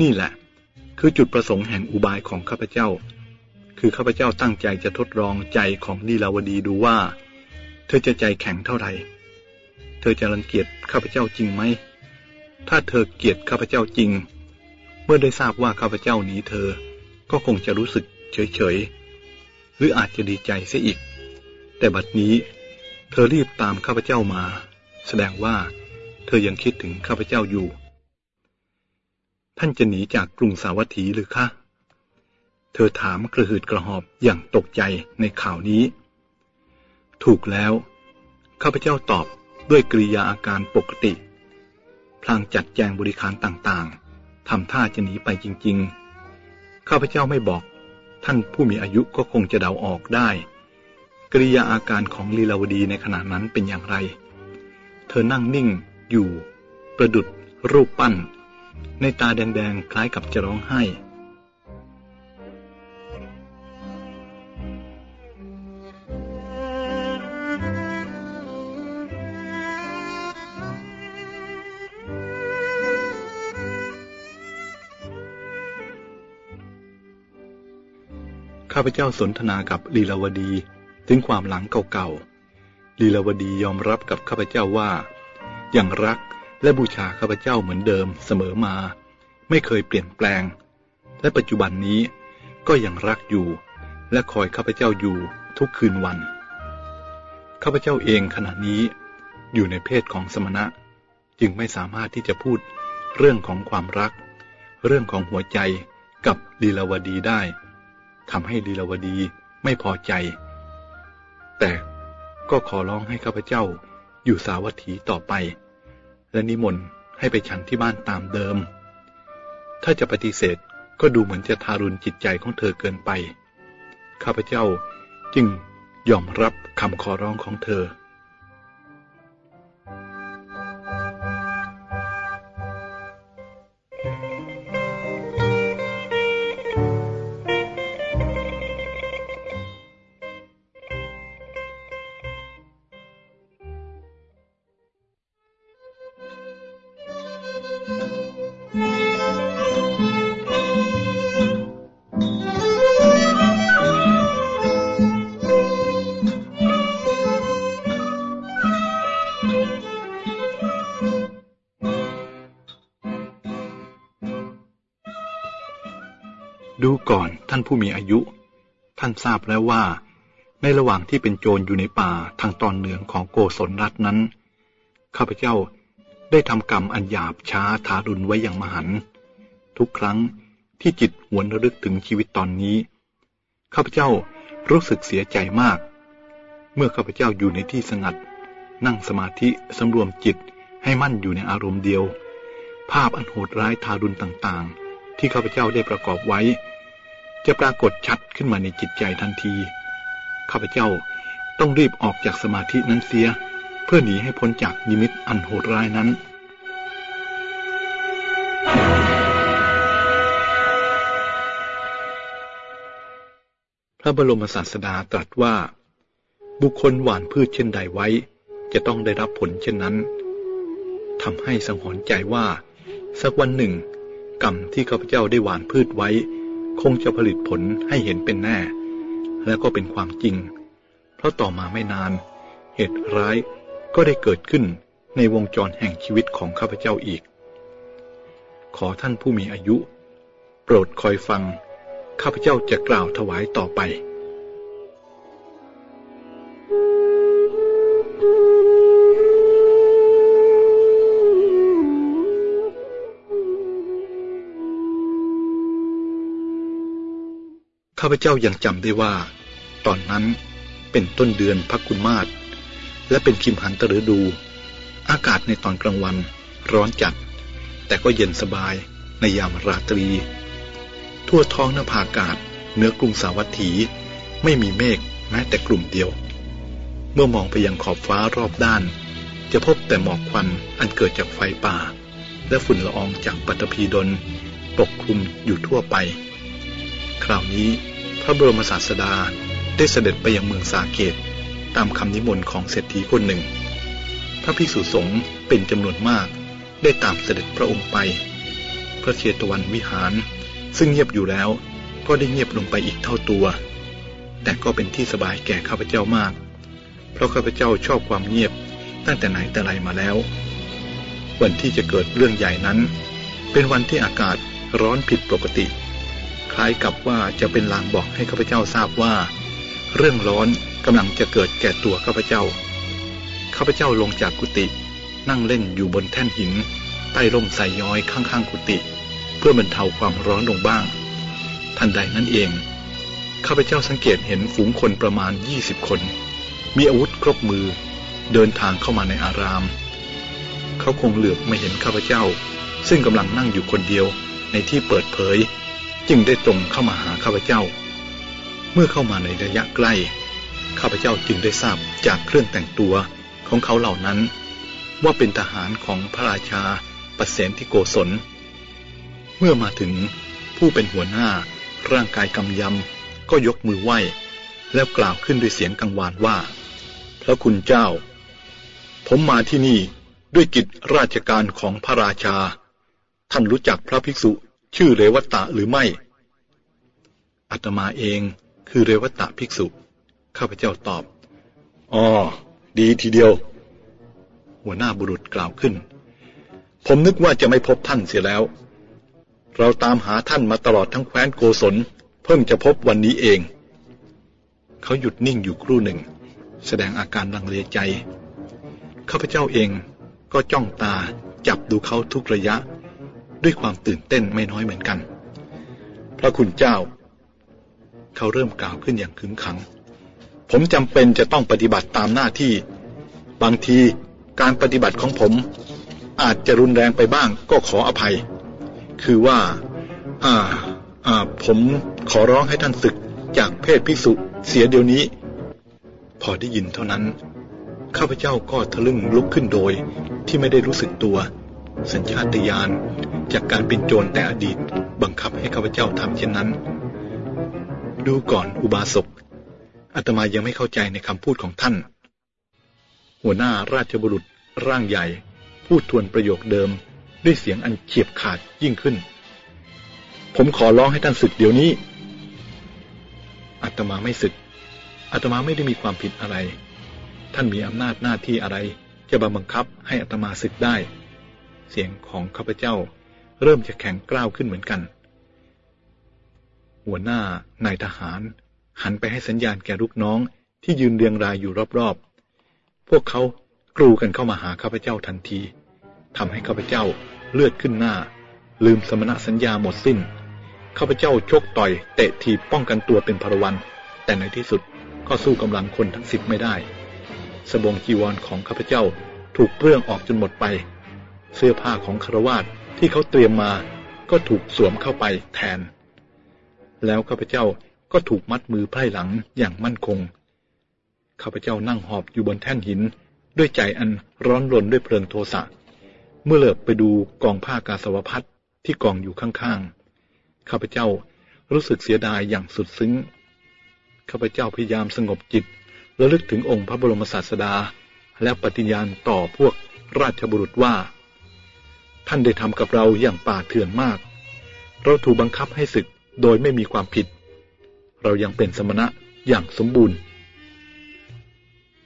นี่แหละ คือจุดประสงค์แห่งอุบายของข้าพเจ้า คือข้าพเจ้าตั้งใจจะทดลองใจของลีลาวดีดูว่า เธอจะใจแข็งเท่าไหร่ เธอจะรังเกียจข้าพเจ้าจริงไหม ถ้าเธอเกลียดข้าพเจ้าจริง เมื่อได้ทราบว่าข้าพเจ้าหนีเธอ ก็คงจะรู้สึกเฉยๆ หรืออาจจะดีใจเสียอีก แต่บัดนี้ เธอรีบตามข้าพเจ้ามา แสดงว่า เธอยังคิดถึงข้าพเจ้าอยู่ ท่านจะหนีจากกรุงสาวัตถีหรือคะ เธอถามกระหืดกระหอบอย่างตกใจในข่าวนี้ ถูกแล้ว ข้าพเจ้าตอบด้วยกริยาอาการปกติ พลางจัดแจงบริการต่างๆทำท่าจะหนีไปจริง ๆ ข้าพเจ้าไม่บอก ท่านผู้มีอายุก็คงจะเดาออกได้ กริยาอาการของลีลาวดีในขณะนั้นเป็นอย่างไร เธอนั่งนิ่งอยู่ ประดุดรูปปั้น ในตาแดงๆ คล้ายกับจะร้องไห้ ข้าพเจ้าสนทนากับลีลาวดีถึงความหลังเก่าๆลีลาวดียอมรับกับข้าพเจ้าว่ายังรักและบูชาข้าพเจ้าเหมือนเดิมเสมอมา ไม่เคยเปลี่ยนแปลง และปัจจุบันนี้ก็ยังรักอยู่ และคอยข้าพเจ้าอยู่ทุกคืนวัน ข้าพเจ้าเองขณะนี้อยู่ในเพศของสมณะ จึงไม่สามารถที่จะพูดเรื่องของความรัก เรื่องของหัวใจกับลีลาวดีได้ ทำให้ลีลาวดีไม่พอใจ แต่ก็ขอร้องให้ข้าพเจ้าอยู่สาวัตถีต่อไป และนิมนต์ให้ไปฉันที่บ้านตามเดิม ถ้าจะปฏิเสธก็ดูเหมือนจะทารุณจิตใจของเธอเกินไป ข้าพเจ้าจึงยอมรับคำขอร้องของเธอ ผู้มีอายุ ท่านทราบแล้วว่า ในระหว่างที่เป็นโจรอยู่ในป่าทางตอนเหนือของโกศลรัฐนั้น ข้าพเจ้าได้ทำกรรมอันหยาบช้าทารุณไว้อย่างมหัน ทุกครั้งที่จิตหวนระลึกถึงชีวิตตอนนี้ ข้าพเจ้ารู้สึกเสียใจมาก เมื่อข้าพเจ้าอยู่ในที่สงัด นั่งสมาธิสำรวมจิตให้มั่นอยู่ในอารมณ์เดียว ภาพอันโหดร้ายทารุณต่างๆ ที่ข้าพเจ้าได้ประกอบไว้ จะปรากฏชัดขึ้นมาในจิตใจทันที ข้าพเจ้าต้องรีบออกจากสมาธินั้นเสีย เพื่อหนีให้พ้นจากนิมิตอันโหดร้ายนั้น พระบรมศาสดาตรัสว่า บุคคลหว่านพืชเช่นใดไว้ จะต้องได้รับผลเช่นนั้นทำให้สังหรณ์ใจว่า สักวันหนึ่ง กรรมที่ข้าพเจ้าได้หว่านพืชไว้ คงจะผลิตผลให้เห็นเป็นแน่ และก็เป็นความจริง เพราะต่อมาไม่นาน เหตุร้ายก็ได้เกิดขึ้นในวงจรแห่งชีวิตของข้าพเจ้าอีก ขอท่านผู้มีอายุ โปรดคอยฟัง ข้าพเจ้าจะกล่าวถวายต่อไปาพเจ้ายังจำได้ว่า ตอนนั้นเป็นต้นเดือนพักคุณมาศและเป็นคิมหันตฤดู อากาศในตอนกลางวันร้อนจัด แต่ก็เย็นสบายในยามราตรี ทั่วท้องนภาอากาศเนื้อกรุงสาวัตถี ไม่มีเมฆแม้แต่กลุ่มเดียว เมื่อมองไปยังขอบฟ้ารอบด้าน จะพบแต่หมอกควันอันเกิดจากไฟป่า และฝุ่นละอองจากปัตภีดลปกคลุมอยู่ทั่วไป คราวนี้ ระบรมศาสดาได้เสด็จไปยังเมืองสาเกต ตามคำนิมนต์ของเศรษฐีคนหนึ่ง พระภิกษุสงฆ์เป็นจำนวนมากได้ตามเสด็จพระองค์ไป พระเชตวันวิหาร ซึ่งเงียบอยู่แล้วก็ได้เงียบลงไปอีกเท่าตัว แต่ก็เป็นที่สบายแก่ข้าพเจ้ามาก เพราะข้าพเจ้าชอบความเงียบตั้งแต่ไหนแต่ไรมาแล้ว วันที่จะเกิดเรื่องใหญ่นั้น เป็นวันที่อากาศร้อนผิดปกติ คล้ายกับว่าจะเป็นลางบอกให้ข้าพเจ้าทราบว่า เรื่องร้อนกำลังจะเกิดแก่ตัวข้าพเจ้า ข้าพเจ้าลงจากกุฏินั่งเล่นอยู่บนแท่นหิน ใต้ร่มไทรย้อยข้างๆกุฏิเพื่อบรรเทาความร้อนลงบ้าง ทันใดนั้นเอง ข้าพเจ้าสังเกตเห็นฝูงคนประมาณยี่สิบคน มีอาวุธครบมือ เดินทางเข้ามาในอาราม เขาคงเหลือบไม่เห็นข้าพเจ้า ซึ่งกำลังนั่งอยู่คนเดียวในที่เปิดเผย จึงได้ตรงเข้ามาหาข้าพเจ้า เมื่อเข้ามาในระยะใกล้ ข้าพเจ้าจึงได้ทราบจากเครื่องแต่งตัวของเขาเหล่านั้น ว่าเป็นทหารของพระราชาปเสนที่โกศล เมื่อมาถึงผู้เป็นหัวหน้าร่างกายกำยำก็ยกมือไหว้ แล้วกล่าวขึ้นด้วยเสียงกังวานว่า พระคุณเจ้า ผมมาที่นี่ด้วยกิจราชการของพระราชา ท่านรู้จักพระภิกษุ ชื่อเรวัตตะหรือไม่ อัตมาเองคือเรวัตตะภิกษุ ข้าพเจ้าตอบ อ๋อ ดีทีเดียว หัวหน้าบุรุษกล่าวขึ้น ผมนึกว่าจะไม่พบท่านเสียแล้ว เราตามหาท่านมาตลอดทั้งแคว้นโกศล เพิ่งจะพบวันนี้เอง เขาหยุดนิ่งอยู่ครู่หนึ่ง แสดงอาการลังเลใจ ข้าพเจ้าเองก็จ้องตาจับดูเขาทุกระยะ ด้วยความตื่นเต้นไม่น้อยเหมือนกัน พระคุณเจ้า เขาเริ่มกล่าวขึ้นอย่างขึงขัง ผมจำเป็นจะต้องปฏิบัติตามหน้าที่ บางทีการปฏิบัติของผม อาจจะรุนแรงไปบ้างก็ขออภัย คือว่า อ่า อ่า ผมขอร้องให้ท่านศึกจากเพศภิกษุเสียเดี๋ยวนี้ พอได้ยินเท่านั้น ข้าพเจ้าก็ทะลึ่งลุกขึ้นโดยที่ไม่ได้รู้สึกตัว สัญชาตญาณ จากการเป็นโจรแต่อดีตบังคับให้ข้าพเจ้าทำเช่นนั้น ดูก่อนอุบาสกอาตมายังไม่เข้าใจในคำพูดของท่าน หัวหน้าราชบุรุษร่างใหญ่ พูดทวนประโยคเดิมด้วยเสียงอันเฉียบขาดยิ่งขึ้น ผมขอร้องให้ท่านศึกเดี๋ยวนี้อาตมาไม่ศึกอาตมาไม่ได้มีความผิดอะไร ท่านมีอำนาจหน้าที่อะไร จะบังคับให้อาตมาศึกได้ เสียงของข้าพเจ้า เริ่มจะแข็งกร้าวขึ้นเหมือนกัน หัวหน้านายทหาร หันไปให้สัญญาณแก่ลูกน้องที่ยืนเรียงรายอยู่รอบๆ พวกเขากรูกันเข้ามาหาข้าพเจ้าทันทีทำให้ข้าพเจ้าเลือดขึ้นหน้า ลืมสมณสัญญาหมดสิ้นข้าพเจ้าชกต่อยเตะทีป้องกันตัวเป็นพรวัน แต่ในที่สุดก็สู้กำลังคนทั้งสิบไม่ได้ สบงจีวรของข้าพเจ้าถูกเปลื้องออกจนหมดไป เสื้อผ้าของคารวาส ที่เขาเตรียมมาก็ถูกสวมเข้าไปแทน แล้วข้าพเจ้าก็ถูกมัดมือไพร่หลังอย่างมั่นคง ข้าพเจ้านั่งหอบอยู่บนแท่นหิน ด้วยใจอันร้อนรนด้วยเพลิงโทสะ เมื่อเหลือบไปดูกองผ้ากาสาวพัดที่กองอยู่ข้างๆ ข้าพเจ้ารู้สึกเสียดายอย่างสุดซึ้ง ข้าพเจ้าพยายามสงบจิตระลึกถึงองค์พระบรมศาสดา และปฏิญาณต่อพวกราชบุรุษว่า ท่านได้ทำกับเราอย่างป่าเถื่อนมาก เราถูกบังคับให้ศึกโดยไม่มีความผิด เรายังเป็นสมณะอย่างสมบูรณ์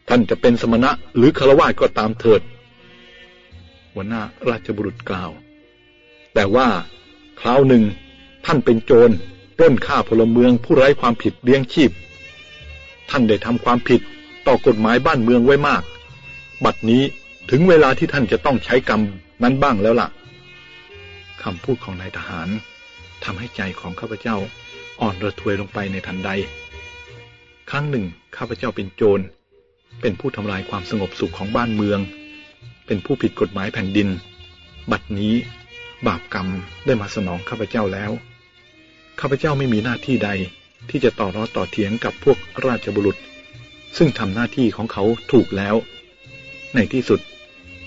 ท่านจะเป็นสมณะหรือคารวะก็ตามเถิดหัวหน้าราชบุรุษกล่าว แต่ว่าคราวหนึ่งท่านเป็นโจรปล้นฆ่าพลเมืองผู้ไร้ความผิดเลี้ยงชีพ ท่านได้ทำความผิดต่อกฎหมายบ้านเมืองไว้มาก บัดนี้ถึงเวลาที่ท่านจะต้องใช้กรรม นั้นบ้างแล้วล่ะคำพูดของนายทหารทำให้ใจของข้าพเจ้าอ่อนระทวยลงไปในทันใด ครั้งหนึ่ง ข้าพเจ้าเป็นโจร เป็นผู้ทำลายความสงบสุขของบ้านเมือง เป็นผู้ผิดกฎหมายแผ่นดิน บัดนี้ บาปกรรมได้มาสนองข้าพเจ้าแล้ว ข้าพเจ้าไม่มีหน้าที่ใดที่จะต่อร้อต่อเถียงกับพวกราชบุรุษ ซึ่งทำหน้าที่ของเขาถูกแล้ว ในที่สุด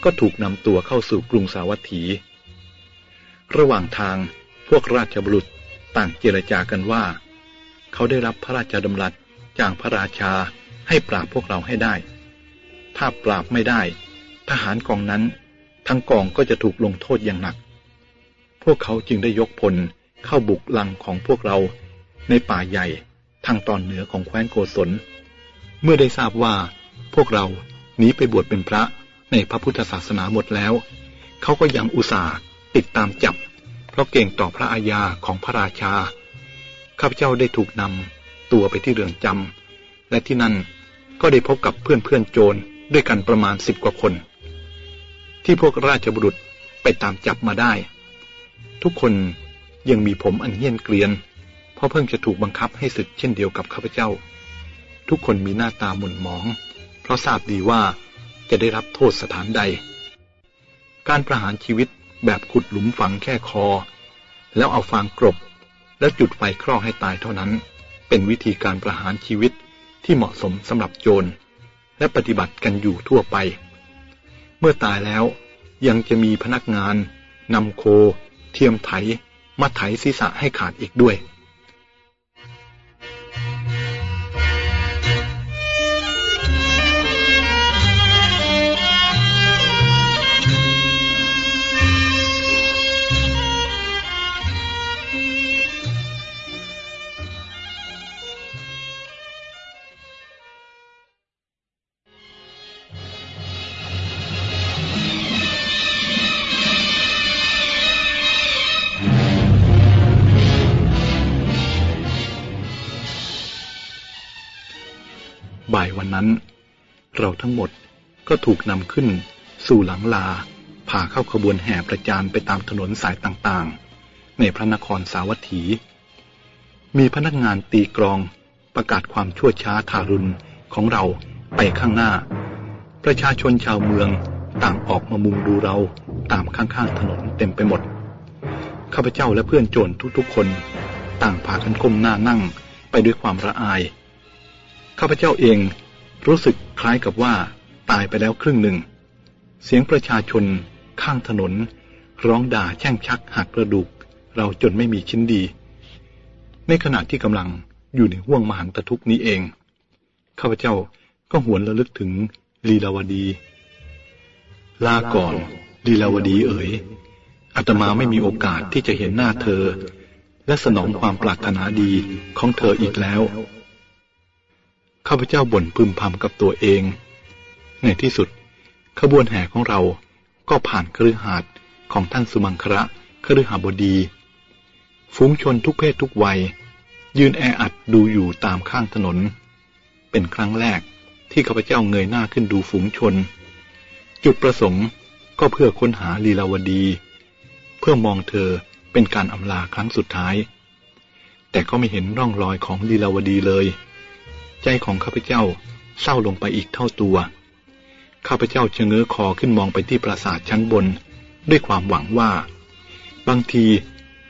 ก็ถูกนำตัวเข้าสู่กรุงสาวัตถี ระหว่างทางพวกราชบุรุษต่างเจรจากันว่า เขาได้รับพระราชดำรัสจากพระราชาให้ปราบพวกเราให้ได้ ถ้าปราบไม่ได้ ทหารกองนั้น ทั้งกองก็จะถูกลงโทษอย่างหนัก พวกเขาจึงได้ยกพลเข้าบุกลังของพวกเราในป่าใหญ่ทางตอนเหนือของแคว้นโกศล เมื่อได้ทราบว่าพวกเราหนีไปบวชเป็นพระ ในพระพุทธศาสนาหมดแล้ว เขาก็ยังอุตส่าห์ติดตามจับ เพราะเก่งต่อพระอาญาของพระราชา ข้าพเจ้าได้ถูกนำตัวไปที่เรือนจำและที่นั่นก็ได้พบกับเพื่อนเพื่อนโจรด้วยกันประมาณสิบกว่าคน ที่พวกราชบุรุษไปตามจับมาได้ ทุกคนยังมีผมอันเหี้ยนเกลียน เพราะเพิ่งจะถูกบังคับให้ศึกเช่นเดียวกับข้าพเจ้า ทุกคนมีหน้าตาหม่นหมอง เพราะทราบดีว่า จะได้รับโทษสถานใด การประหารชีวิตแบบขุดหลุมฝังแค่คอ แล้วเอาฟางกรบ แล้วจุดไฟครอกให้ตายเท่านั้น เป็นวิธีการประหารชีวิตที่เหมาะสมสำหรับโจร และปฏิบัติกันอยู่ทั่วไป เมื่อตายแล้วยังจะมีพนักงานนำโค เทียมไถมาไถศีรษะให้ขาดอีกด้วย วันนั้น เราทั้งหมดก็ถูกนำขึ้น สู่หลังลาพาเข้าขบวนแห่ประจานไปตามถนนสายต่างๆ ในพระนครสาวัตถี มีพนักงานตีกรองประกาศความชั่วช้าทารุณของเราไปข้างหน้า ประชาชนชาวเมืองต่างออกมามุงดูเราตามข้างๆถนนเต็มไปหมด ข้าพเจ้าและเพื่อนโจรทุกๆ คน ต่างพากันก้มหน้านั่งไปด้วยความระอาย ข้าพเจ้าเอง รู้สึกคล้ายกับว่าตายไปแล้วครึ่งหนึ่ง เสียงประชาชน ข้างถนน ร้องด่าแช่งชักหักกระดูก เราจนไม่มีชิ้นดี ในขณะที่กำลังอยู่ในห่วงมหันตทุกนี้เอง ข้าพเจ้าก็หวนระลึกถึงลีลาวดี ลาก่อนลีลาวดีเอ๋ยอาตมาไม่มีโอกาสที่จะเห็นหน้าเธอ และสนองความปรารถนาดีของเธออีกแล้ว ข้าพเจ้าบ่นพึมพำกับตัวเอง ในที่สุด ขบวนแห่ของเราก็ผ่านคฤหาสน์ของท่านสุมังคระคฤหาบดี ฝูงชนทุกเพศทุกวัย ยืนแออัดดูอยู่ตามข้างถนน เป็นครั้งแรกที่ข้าพเจ้าเงยหน้าขึ้นดูฝูงชน จุดประสงค์ก็เพื่อค้นหาลีลาวดี เพื่อมองเธอเป็นการอำลาครั้งสุดท้าย แต่ก็ไม่เห็นร่องรอยของลีลาวดีเลย ใจของข้าพเจ้าเศร้าลงไปอีกเท่าตัว ข้าพเจ้าชะเง้อคอขึ้นมองไปที่ปราสาทชั้นบน ด้วยความหวังว่า บางที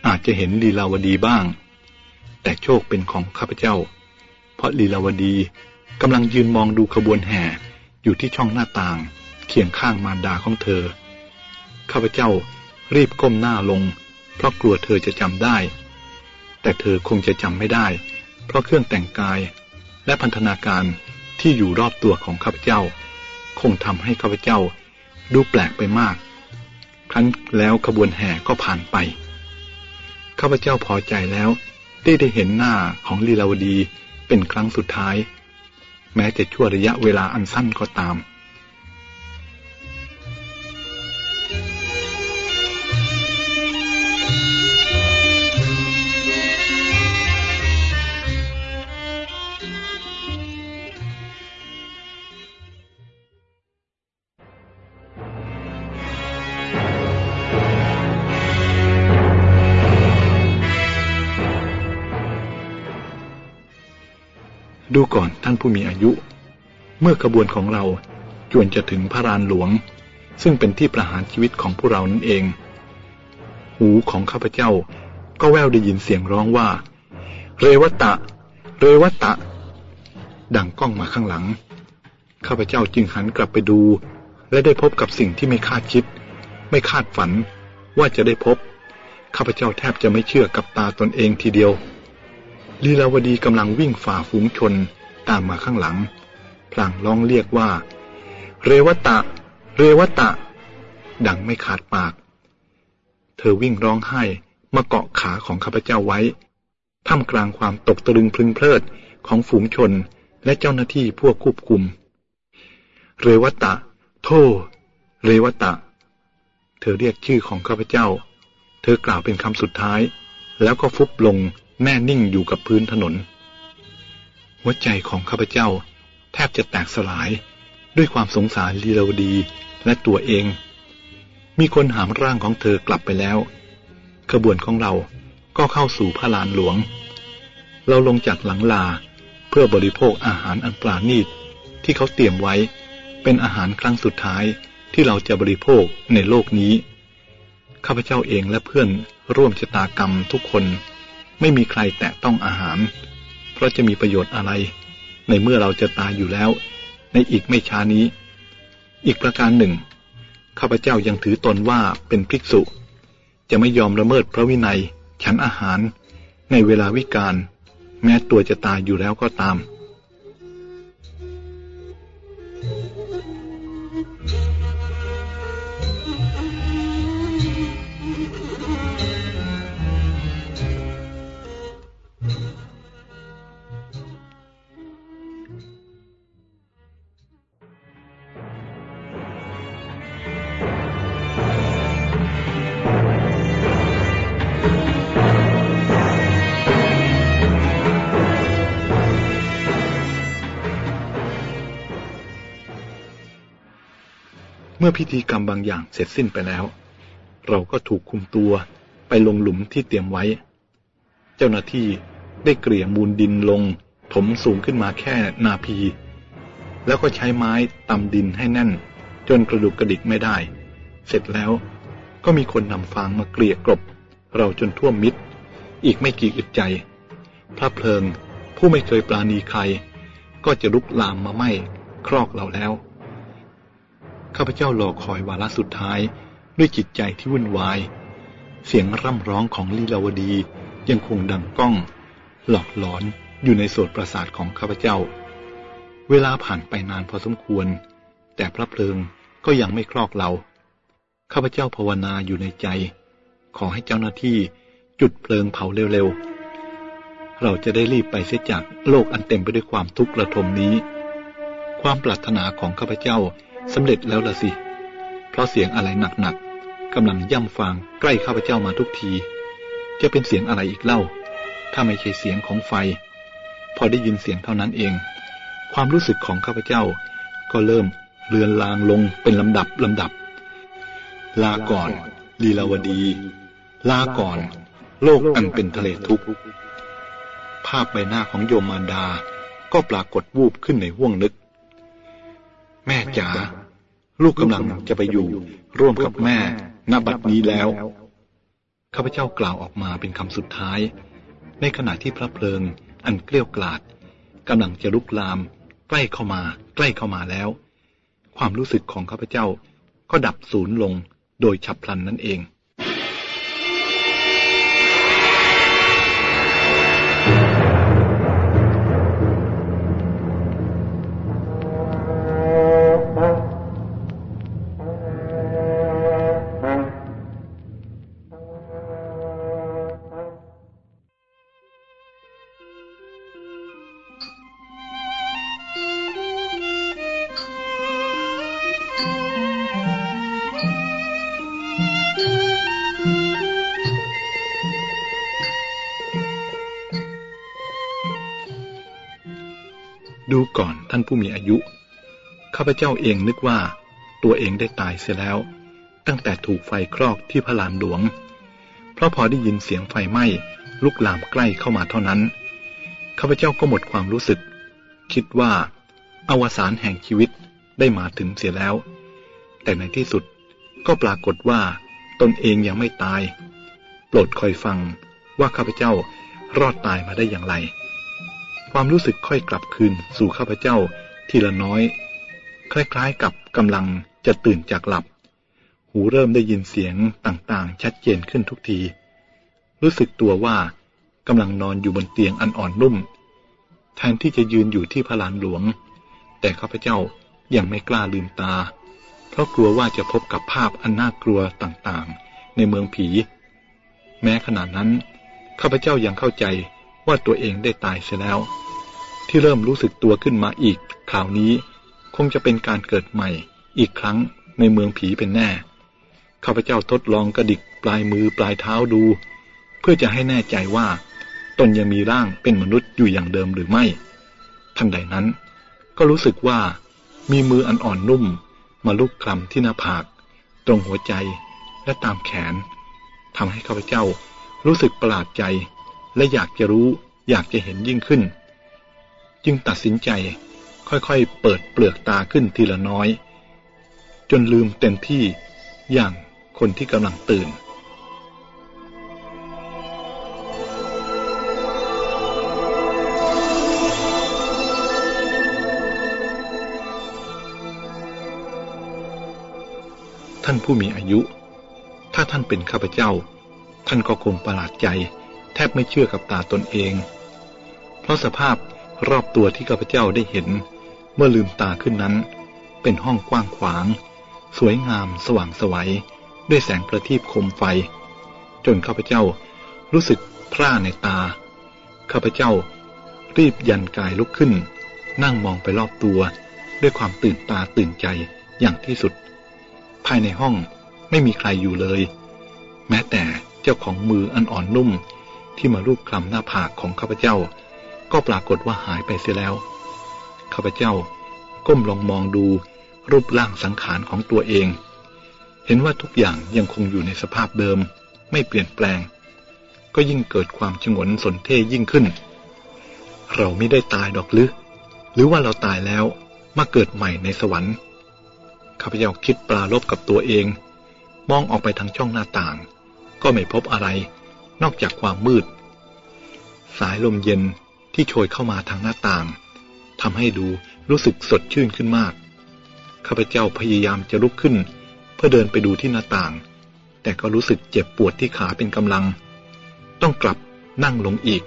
อาจจะเห็นลีลาวดีบ้าง แต่โชคเป็นของข้าพเจ้า เพราะลีลาวดีกำลังยืนมองดูขบวนแห่อยู่ที่ช่องหน้าต่างเคียงข้างมารดาของเธอ ข้าพเจ้ารีบก้มหน้าลง เพราะกลัวเธอจะจำได้ แต่เธอคงจะจำไม่ได้ เพราะเครื่องแต่งกาย และพันธนาการที่อยู่รอบตัวของข้าพเจ้า คงทำให้ข้าพเจ้าดูแปลกไปมาก ครั้นแล้วขบวนแห่ก็ผ่านไป ข้าพเจ้าพอใจแล้วได้ได้เห็นหน้าของลีลาวดีเป็นครั้งสุดท้าย แม้จะชั่วระยะเวลาอันสั้นก็ตาม ดูก่อนท่านผู้มีอายุ เมื่อขบวนของเราจวนจะถึงพระรานหลวง ซึ่งเป็นที่ประหารชีวิตของพวกเรานั่นเอง หูของข้าพเจ้าก็แววได้ยินเสียงร้องว่า เรวตะ เรวตะ ดังก้องมาข้างหลัง ข้าพเจ้าจึงหันกลับไปดู และได้พบกับสิ่งที่ไม่คาดคิด ไม่คาดฝันว่าจะได้พบ ข้าพเจ้าแทบจะไม่เชื่อกับตาตนเองทีเดียว ลีลาวดีกำลังวิ่งฝ่าฝูงชนตามมาข้างหลัง พลางร้องเรียกว่า เรวตะ เรวตะ ดังไม่ขาดปาก เธอวิ่งร้องไห้มาเกาะขาของข้าพเจ้าไว้ ท่ามกลางความตกตะลึงพลึงเพลิดของฝูงชนและเจ้าหน้าที่พวกควบคุม เรวตะ โท เรวตะ เธอเรียกชื่อของข้าพเจ้า เธอกล่าวเป็นคำสุดท้าย แล้วก็ฟุบลง แน่นิ่งอยู่กับพื้นถนน หัวใจของข้าพเจ้า แทบจะแตกสลายด้วยความสงสารลีลาวดีและตัวเอง มีคนหามร่างของเธอกลับไปแล้วขบวนของเราก็เข้าสู่พระลานหลวง เราลงจากหลังลาเพื่อบริโภคอาหารอันปราณีตที่เขาเตรียมไว้เป็นอาหารครั้งสุดท้ายที่เราจะบริโภคในโลกนี้ ข้าพเจ้าเองและเพื่อนร่วมชะตากรรมทุกคน ไม่มีใครแตะต้องอาหาร เพราะจะมีประโยชน์อะไร ในเมื่อเราจะตายอยู่แล้ว ในอีกไม่ช้านี้ อีกประการหนึ่งข้าพเจ้ายังถือตนว่าเป็นภิกษุ จะไม่ยอมละเมิดพระวินัย ฉันอาหาร ในเวลาวิกาลแม้ตัวจะตายอยู่แล้วก็ตาม มื่อพิธีกรรมบางอย่างเสร็จสิ้นไปแล้ว เราก็ถูกคุมตัวไปลงหลุมที่เตรียมไว้ เจ้าหน้าที่ได้เกลี่ยมูลดินลง ถมสูงขึ้นมาแค่นาพี แล้วก็ใช้ไม้ตำดินให้แน่น จนกระดูกกระดิกไม่ได้ เสร็จแล้วก็มีคนนำฟางมาเกลี่ยกรบเราจนท่วมมิด อีกไม่กี่อึดใจ พระเพลิงผู้ไม่เคยปราณีใคร ก็จะลุกลามมาไหม้ครอกเราแล้ว ข้าพเจ้ารอคอยวาระสุดท้าย ด้วยจิตใจที่วุ่นวาย เสียงร่ำร้องของลีลาวดียังคงดังก้อง หลอกหลอนอยู่ในโสดประสาทของข้าพเจ้า เวลาผ่านไปนานพอสมควร แต่พระเพลิงก็ยังไม่คลอกเรา ข้าพเจ้าภาวนาอยู่ในใจ ขอให้เจ้าหน้าที่จุดเพลิงเผาเร็วๆ เราจะได้รีบไปเสียจากโลกอันเต็มไปด้วยความทุกข์ระทมนี้ ความปรารถนาของข้าพเจ้า สำเร็จแล้วละสิ เพราะเสียงอะไรหนักๆกำลังย่ำฟางใกล้ข้าพเจ้ามาทุกที จะเป็นเสียงอะไรอีกเล่า ถ้าไม่ใช่เสียงของไฟ พอได้ยินเสียงเท่านั้นเอง ความรู้สึกของข้าพเจ้า ก็เริ่มเลือนลางลงเป็นลำดับลำดับ ลาก่อน ลีลาวดี ลาก่อน โลกอันเป็นทะเลทุกข์ภาพใบหน้าของโยมมารดา ก็ปรากฏวูบขึ้นในห้วงนึก แม่จ๋าลูกกำลังจะไปอยู่ ร่วมกับแม่ณบัดนี้แล้วข้าพเจ้ากล่าวออกมาเป็นคำสุดท้าย ในขณะที่พระเพลิง อันเกลี้ยกล่อดกำลังจะลุกลาม ใกล้เข้ามา ใกล้เข้ามาแล้ว ความรู้สึกของข้าพเจ้าก็ดับสูญลงโดยฉับพลันนั่นเองาพเจ้าเองนึกว่า ตัวเองได้ตายเสียแล้ว ตั้งแต่ถูกไฟคลอกที่พระลานหลวง เพราะพอได้ยินเสียงไฟไหม้ลุกลามใกล้เข้ามาเท่านั้นข้าพเจ้าก็หมดความรู้สึก คิดว่า อวสานแห่งชีวิตได้มาถึงเสียแล้ว แต่ในที่สุดก็ปรากฏว่า ตนเองยังไม่ตาย โปรดคอยฟังว่าข้าพเจ้ารอดตายมาได้อย่างไร ความรู้สึกค่อยกลับคืนสู่ข้าพเจ้าทีละน้อย คล้ายๆ กับกำลังจะตื่นจากหลับ หูเริ่มได้ยินเสียงต่างๆ ชัดเจนขึ้นทุกที รู้สึกตัวว่ากำลังนอนอยู่บนเตียงอันอ่อนนุ่ม แทนที่จะยืนอยู่ที่พลานหลวง แต่ข้าพเจ้ายังไม่กล้าลืมตา เพราะกลัวว่าจะพบกับภาพอันน่ากลัวต่างๆ ในเมืองผี แม้ขณะนั้นข้าพเจ้ายังเข้าใจว่าตัวเองได้ตายเสียแล้ว ที่เริ่มรู้สึกตัวขึ้นมาอีกคราวนี้ คงจะเป็นการเกิดใหม่ อีกครั้งในเมืองผีเป็นแน่ ข้าพเจ้าทดลองกระดิกปลายมือปลายเท้าดู เพื่อจะให้แน่ใจว่า ตนยังมีร่างเป็นมนุษย์อยู่อย่างเดิมหรือไม่ ทันใดนั้น ก็รู้สึกว่า มีมืออันอ่อนนุ่ม มาลุกคลำที่หน้าผาก ตรงหัวใจและตามแขนทำให้ข้าพเจ้ารู้สึกประหลาดใจ และอยากจะรู้อยากจะเห็นยิ่งขึ้น จึงตัดสินใจ ค่อยๆ เปิดเปลือกตาขึ้นทีละน้อย จนลืมเต็มที่อย่างคนที่กำลังตื่นท่านผู้มีอายุ ถ้าท่านเป็นข้าพเจ้า ท่านก็คงประหลาดใจ แทบไม่เชื่อกับตาตนเอง เพราะสภาพรอบตัวที่ข้าพเจ้าได้เห็น เมื่อลืมตาขึ้นนั้น เป็นห้องกว้างขวาง สวยงามสว่างสวัย ด้วยแสงประทีปคมไฟ จนข้าพเจ้ารู้สึกพร่าในตา ข้าพเจ้ารีบยันกายลุกขึ้น นั่งมองไปรอบตัว ด้วยความตื่นตาตื่นใจอย่างที่สุด ภายในห้องไม่มีใครอยู่เลย แม้แต่เจ้าของมืออันอ่อนนุ่มที่มาลูบคลำหน้าผากของข้าพเจ้า ก็ปรากฏว่าหายไปเสียแล้ว ข้าพเจ้า ก้มลองมองดูรูปร่างสังขารของตัวเอง เห็นว่าทุกอย่างยังคงอยู่ในสภาพเดิม ไม่เปลี่ยนแปลง ก็ยิ่งเกิดความชงนสนเท่ยิ่งขึ้น เราไม่ได้ตายดอกหรือ หรือว่าเราตายแล้วมาเกิดใหม่ในสวรรค์ข้าพเจ้าคิดปลาลบกับตัวเอง มองออกไปทางช่องหน้าต่าง ก็ไม่พบอะไร นอกจากความมืด สายลมเย็นที่โชยเข้ามาทางหน้าต่าง ทำให้ดูรู้สึกสดชื่นขึ้นมาก ข้าพเจ้าพยายามจะลุกขึ้น เพื่อเดินไปดูที่หน้าต่าง แต่ก็รู้สึกเจ็บปวดที่ขาเป็นกำลัง ต้องกลับนั่งลงอีก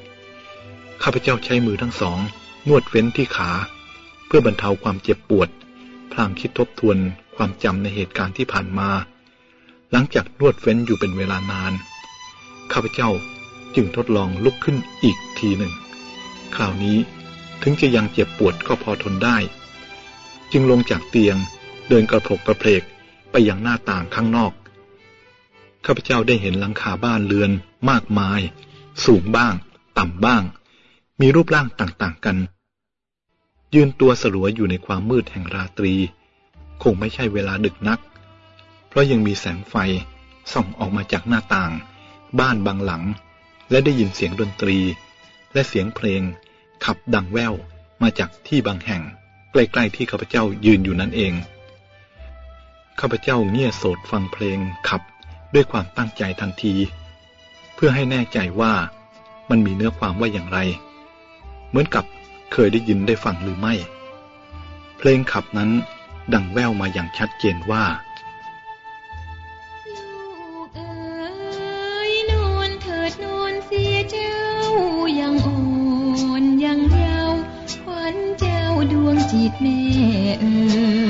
ข้าพเจ้าใช้มือทั้งสอง นวดเว้นที่ขา เพื่อบรรเทาความเจ็บปวด พลางคิดทบทวนความจำในเหตุการณ์ที่ผ่านมา หลังจากนวดเฟ้นอยู่เป็นเวลานาน ข้าพเจ้าจึงทดลองลุกขึ้นอีกทีหนึ่ง คราวนี้ ถึงจะยังเจ็บปวดก็พอทนได้ จึงลงจากเตียงเดินกระพกกระเพกไปยังหน้าต่างข้างนอก ข้าพเจ้าได้เห็นหลังคาบ้านเรือน มากมาย สูงบ้าง ต่ำบ้าง มีรูปร่างต่างๆกัน ยืนตัวสลัวอยู่ในความมืดแห่งราตรี คงไม่ใช่เวลาดึกนัก เพราะยังมีแสงไฟส่องออกมาจากหน้าต่าง บ้านบางหลัง และได้ยินเสียงดนตรี และเสียงเพลง ขับดังแววมาจากที่บางแห่ง ใกล้ๆที่ข้าพเจ้ายืนอยู่นั่นเอง ข้าพเจ้าเงี่ยโสดฟังเพลงขับด้วยความตั้งใจทันที เพื่อให้แน่ใจว่ามันมีเนื้อความว่าอย่างไร เหมือนกับเคยได้ยินได้ฟังหรือไม่ เพลงขับนั้นดังแววมาอย่างชัดเจนว่า แม่เอ๋ย